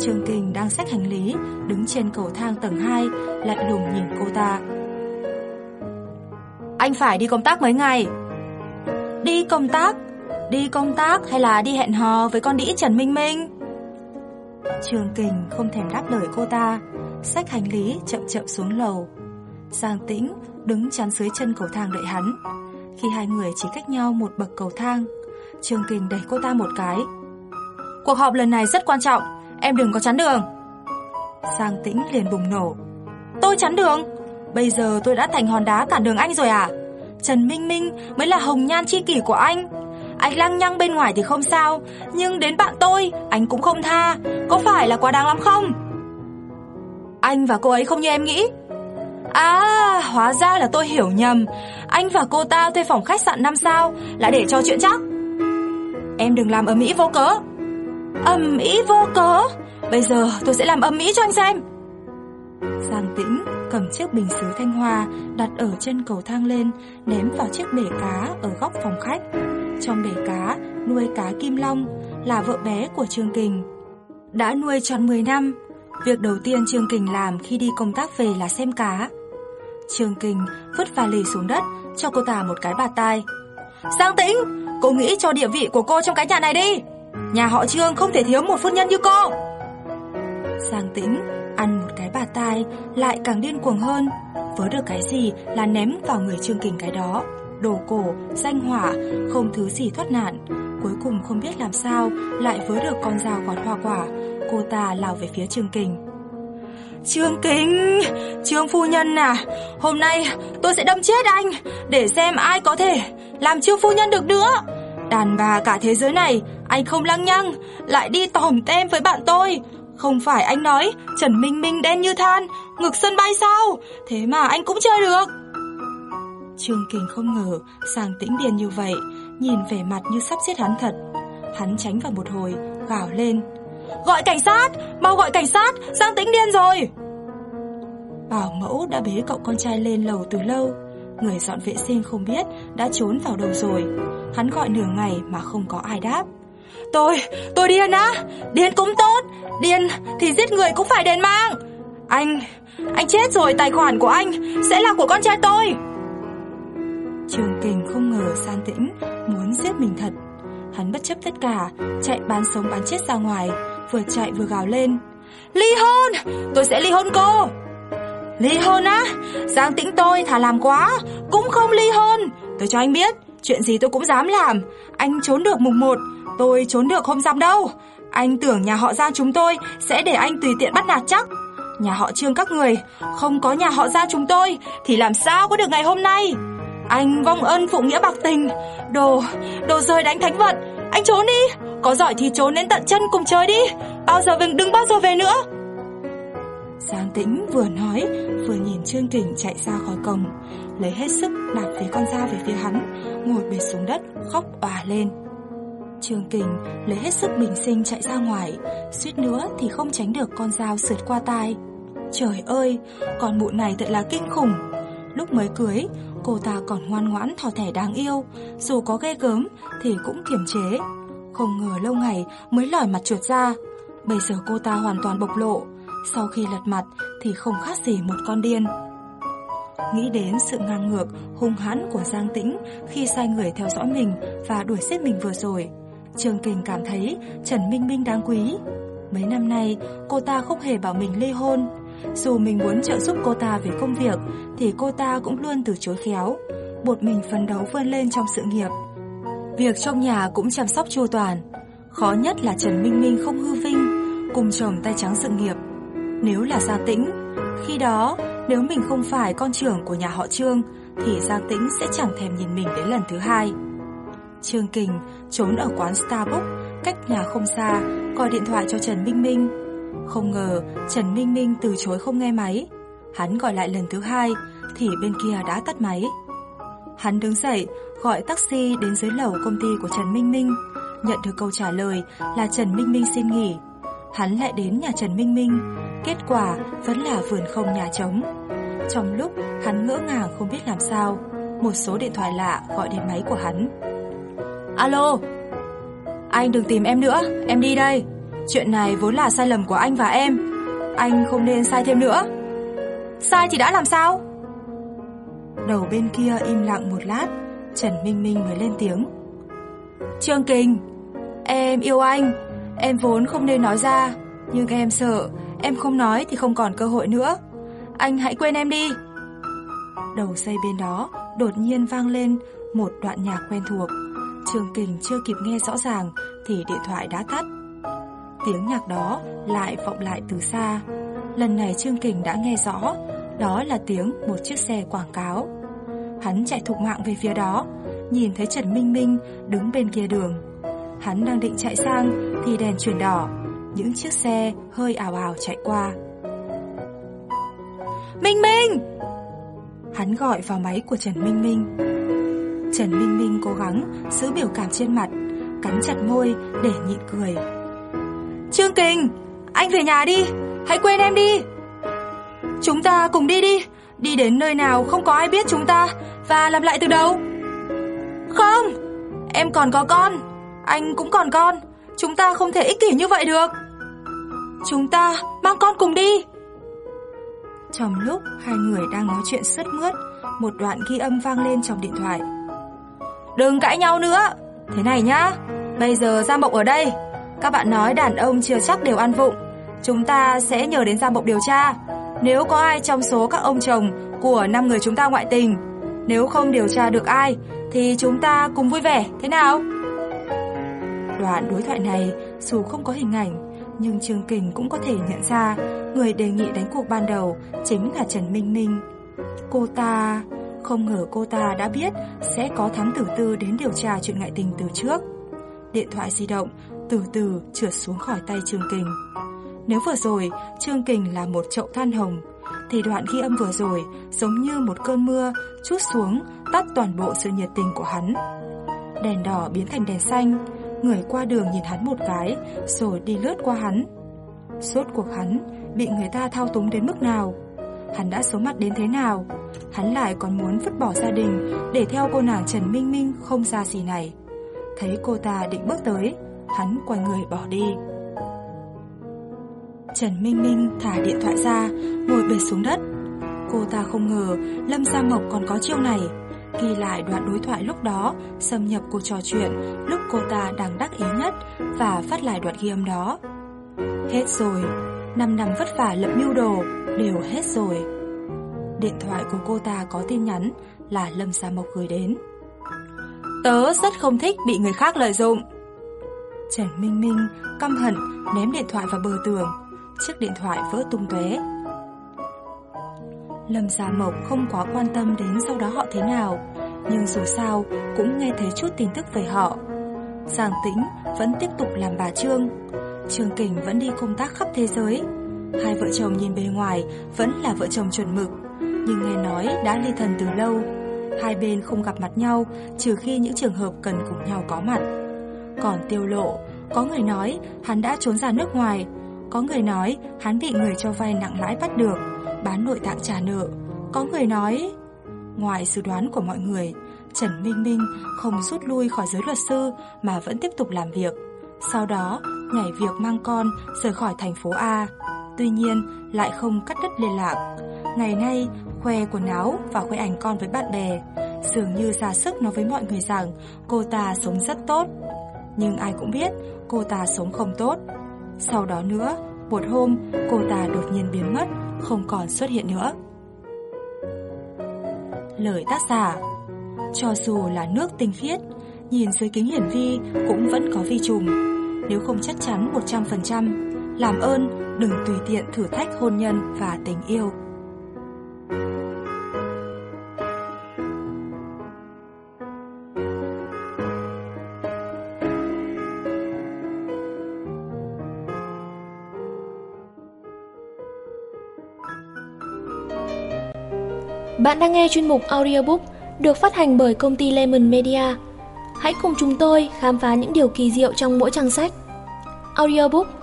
Trương Kình đang xách hành lý, đứng trên cầu thang tầng 2, lạnh lùng nhìn cô ta. Anh phải đi công tác mấy ngày. Đi công tác? Đi công tác hay là đi hẹn hò với con đĩ Trần Minh Minh? Trường Kình không thèm đáp lời cô ta, xách hành lý chậm chậm xuống lầu. Giang Tĩnh đứng chắn dưới chân cầu thang đợi hắn. Khi hai người chỉ cách nhau một bậc cầu thang, Trường Kình đẩy cô ta một cái. Cuộc họp lần này rất quan trọng, em đừng có chắn đường. Sang Tĩnh liền bùng nổ. Tôi chắn đường? Bây giờ tôi đã thành hòn đá cản đường anh rồi à? Trần Minh Minh mới là hồng nhan chi kỷ của anh. Anh lăng nhăng bên ngoài thì không sao, nhưng đến bạn tôi, anh cũng không tha. Có phải là quá đáng lắm không? Anh và cô ấy không như em nghĩ. À, hóa ra là tôi hiểu nhầm. Anh và cô ta thuê phòng khách sạn 5 sao là để cho chuyện chắc. Em đừng làm ở Mỹ vô cớ. Âm ý vô cớ? Bây giờ tôi sẽ làm âm ý cho anh xem. Giang Tĩnh cầm chiếc bình sứ thanh hoa đặt ở chân cầu thang lên, ném vào chiếc bể cá ở góc phòng khách. Trong bể cá nuôi cá kim long là vợ bé của Trương Kình. Đã nuôi tròn 10 năm, việc đầu tiên Trương Kình làm khi đi công tác về là xem cá. Trương Kình vứt và lì xuống đất, cho cô ta một cái bạt tai. Giang Tĩnh, cô nghĩ cho địa vị của cô trong cái nhà này đi. Nhà họ Trương không thể thiếu một phu nhân như cô. Giang Tĩnh ăn một cái bạt tai lại càng điên cuồng hơn, vớ được cái gì là ném vào người Trương Kình cái đó. Đồ cổ, danh hỏa, không thứ gì thoát nạn. Cuối cùng không biết làm sao lại vớ được con dao gọt hoa quả. Cô ta lao về phía Trương Kình. Trương Kính, Trương Phu Nhân à, hôm nay tôi sẽ đâm chết anh, để xem ai có thể làm Trương Phu Nhân được nữa. Đàn bà cả thế giới này, anh không lăng nhăng, lại đi tòm tem với bạn tôi. Không phải anh nói Trần Minh Minh đen như than, ngực sân bay sao, thế mà anh cũng chơi được. Trương Kình không ngờ sang Tĩnh điên như vậy, nhìn vẻ mặt như sắp giết hắn thật. Hắn tránh vào một hồi, gào lên. Gọi cảnh sát, mau gọi cảnh sát, sang Tĩnh điên rồi. Bảo mẫu đã bế cậu con trai lên lầu từ lâu. Người dọn vệ sinh không biết đã trốn vào đâu rồi. Hắn gọi nửa ngày mà không có ai đáp. Tôi, tôi điên á, điên cũng tốt, điên thì giết người cũng phải đền mang Anh, anh chết rồi tài khoản của anh sẽ là của con trai tôi. Trường Kình không ngờ San Tĩnh muốn giết mình thật. Hắn bất chấp tất cả, chạy bán sống bán chết ra ngoài, vừa chạy vừa gào lên. Ly hôn! Tôi sẽ ly hôn cô! Ly hôn á? Giang Tĩnh tôi thà làm quá, cũng không ly hôn. Tôi cho anh biết, chuyện gì tôi cũng dám làm. Anh trốn được mùng 1, tôi trốn được không dám đâu. Anh tưởng nhà họ Giang chúng tôi sẽ để anh tùy tiện bắt nạt chắc. Nhà họ Trương các người, không có nhà họ Giang chúng tôi thì làm sao có được ngày hôm nay? Anh vong ân phụ nghĩa bạc tình. Đồ, đồ rơi đánh thánh vật. Anh trốn đi. Có giỏi thì trốn đến tận chân cùng chơi đi. Bao giờ về đừng bao giờ về nữa. Giang tĩnh vừa nói Vừa nhìn Trương Kình chạy ra khỏi cổng. Lấy hết sức đạp phía con dao về phía hắn Ngồi bệt xuống đất khóc òa lên. Trường Kình lấy hết sức bình sinh chạy ra ngoài Suýt nữa thì không tránh được con dao sượt qua tai Trời ơi, con mụ này thật là kinh khủng Lúc mới cưới, cô ta còn ngoan ngoãn thỏ thẻ đáng yêu, dù có ghê gớm thì cũng kiềm chế. Không ngờ lâu ngày mới lòi mặt chuột ra. Bây giờ cô ta hoàn toàn bộc lộ, sau khi lật mặt thì không khác gì một con điên. Nghĩ đến sự ngang ngược, hung hãn của Giang Tĩnh khi sai người theo dõi mình và đuổi giết mình vừa rồi, Trương Kình cảm thấy Trần Minh Minh đáng quý. Mấy năm nay, cô ta không hề bảo mình ly hôn, dù mình muốn trợ giúp cô ta về công việc thì cô ta cũng luôn từ chối khéo, buộc mình phấn đấu vươn lên trong sự nghiệp. Việc trong nhà cũng chăm sóc chu toàn, khó nhất là Trần Minh Minh không hư vinh, cùng chồng tay trắng sự nghiệp. Nếu là Gia Tĩnh, khi đó nếu mình không phải con trưởng của nhà họ Trương thì Giang Tĩnh sẽ chẳng thèm nhìn mình đến lần thứ hai. Trương Kình trốn ở quán Starbucks cách nhà không xa, gọi điện thoại cho Trần Minh Minh không ngờ Trần Minh Minh từ chối không nghe máy. Hắn gọi lại lần thứ hai thì bên kia đã tắt máy. Hắn đứng dậy gọi taxi đến dưới lầu công ty của Trần Minh Minh. Nhận được câu trả lời là Trần Minh Minh xin nghỉ. Hắn lại đến nhà Trần Minh Minh. Kết quả vẫn là vườn không nhà trống. Trong lúc hắn ngỡ ngàng không biết làm sao, một số điện thoại lạ gọi đến máy của hắn. Alo, anh đừng tìm em nữa, em đi đây. Chuyện này vốn là sai lầm của anh và em Anh không nên sai thêm nữa Sai thì đã làm sao Đầu bên kia im lặng một lát Trần Minh Minh mới lên tiếng Trương Kình, em yêu anh, em vốn không nên nói ra, nhưng em sợ, em không nói thì không còn cơ hội nữa. Anh hãy quên em đi. Đầu dây bên đó đột nhiên vang lên một đoạn nhạc quen thuộc. Trương Kình chưa kịp nghe rõ ràng thì điện thoại đã tắt. Tiếng nhạc đó lại vọng lại từ xa. Lần này Trương Kình đã nghe rõ, đó là tiếng một chiếc xe quảng cáo. Hắn chạy thục mạng về phía đó, nhìn thấy Trần Minh Minh đứng bên kia đường. Hắn đang định chạy sang thì đèn chuyển đỏ, những chiếc xe hơi ảo ảo chạy qua. Minh Minh! Hắn gọi vào máy của Trần Minh Minh. Trần Minh Minh cố gắng giữ biểu cảm trên mặt, cắn chặt môi để nhịn cười. Trương Kình, anh về nhà đi, hãy quên em đi. Chúng ta cùng đi đi, đi đến nơi nào không có ai biết chúng ta và làm lại từ đầu. Không, em còn có con, anh cũng còn con, chúng ta không thể ích kỷ như vậy được. Chúng ta mang con cùng đi. Trong lúc hai người đang nói chuyện sướt mướt, một đoạn ghi âm vang lên trong điện thoại. Đừng cãi nhau nữa. Thế này nhá, bây giờ Gia Mộng ở đây. Các bạn nói đàn ông chưa chắc đều ăn vụng. Chúng ta sẽ nhờ đến Gia Mộng điều tra. Nếu có ai trong số các ông chồng của năm người chúng ta ngoại tình, nếu không điều tra được ai, thì chúng ta cùng vui vẻ, thế nào? Đoạn đối thoại này, dù không có hình ảnh, nhưng Trương Kình cũng có thể nhận ra người đề nghị đánh cuộc ban đầu chính là Trần Minh Minh. Cô ta... Không ngờ cô ta đã biết sẽ có thám tử tư đến điều tra chuyện ngại tình từ trước. Điện thoại di động từ từ trượt xuống khỏi tay Trương Kình. Nếu vừa rồi Trương Kình là một chậu than hồng, thì đoạn ghi âm vừa rồi giống như một cơn mưa chút xuống tắt toàn bộ sự nhiệt tình của hắn. Đèn đỏ biến thành đèn xanh, người qua đường nhìn hắn một cái rồi đi lướt qua hắn. Suốt cuộc hắn bị người ta thao túng đến mức nào? Hắn đã xấu mặt đến thế nào? Hắn lại còn muốn vứt bỏ gia đình để theo cô nàng Trần Minh Minh không xa xỉ này. Thấy cô ta định bước tới, hắn quay người bỏ đi. Trần Minh Minh thả điện thoại ra, ngồi bệt xuống đất. Cô ta không ngờ Lâm Gia Mộc còn có chiêu này. Ghi lại đoạn đối thoại lúc đó, xâm nhập cuộc trò chuyện lúc cô ta đang đắc ý nhất và phát lại đoạn ghi âm đó. Hết rồi, 5 năm vất vả lập mưu đồ, đều hết rồi. Điện thoại của cô ta có tin nhắn là Lâm Gia Mộc gửi đến. Tớ rất không thích bị người khác lợi dụng. Trần Minh Minh căm hận ném điện thoại vào bờ tường, chiếc điện thoại vỡ tung tóe. Lâm Gia Mộc không quá quan tâm đến sau đó họ thế nào, nhưng dù sao cũng nghe thấy chút tin tức về họ. Giang Tĩnh vẫn tiếp tục làm bà Trương, Trương Kình vẫn đi công tác khắp thế giới. Hai vợ chồng nhìn bề ngoài vẫn là vợ chồng chuẩn mực, nhưng nghe nói đã ly thần từ lâu. Hai bên không gặp mặt nhau trừ khi những trường hợp cần cùng nhau có mặt. Còn tiêu lộ, có người nói hắn đã trốn ra nước ngoài, có người nói hắn bị người cho vay nặng lãi bắt được, bán nội tạng trả nợ. Có người nói... Ngoài dự đoán của mọi người, Trần Minh Minh không rút lui khỏi giới luật sư mà vẫn tiếp tục làm việc. Sau đó, nhảy việc mang con rời khỏi thành phố A. Tuy nhiên, lại không cắt đứt liên lạc. Ngày nay, khoe quần áo và khoe ảnh con với bạn bè. Dường như ra sức nói với mọi người rằng cô ta sống rất tốt. Nhưng ai cũng biết cô ta sống không tốt. Sau đó nữa, một hôm cô ta đột nhiên biến mất, không còn xuất hiện nữa. Lời tác giả Cho dù là nước tinh khiết, nhìn dưới kính hiển vi cũng vẫn có vi trùng. Nếu không chắc chắn 100%, làm ơn, đừng tùy tiện thử thách hôn nhân và tình yêu. Bạn đang nghe chuyên mục audiobook được phát hành bởi công ty Lemon Media. Hãy cùng chúng tôi khám phá những điều kỳ diệu trong mỗi trang sách. Audiobook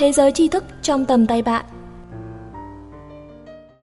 Thế giới tri thức trong tầm tay bạn.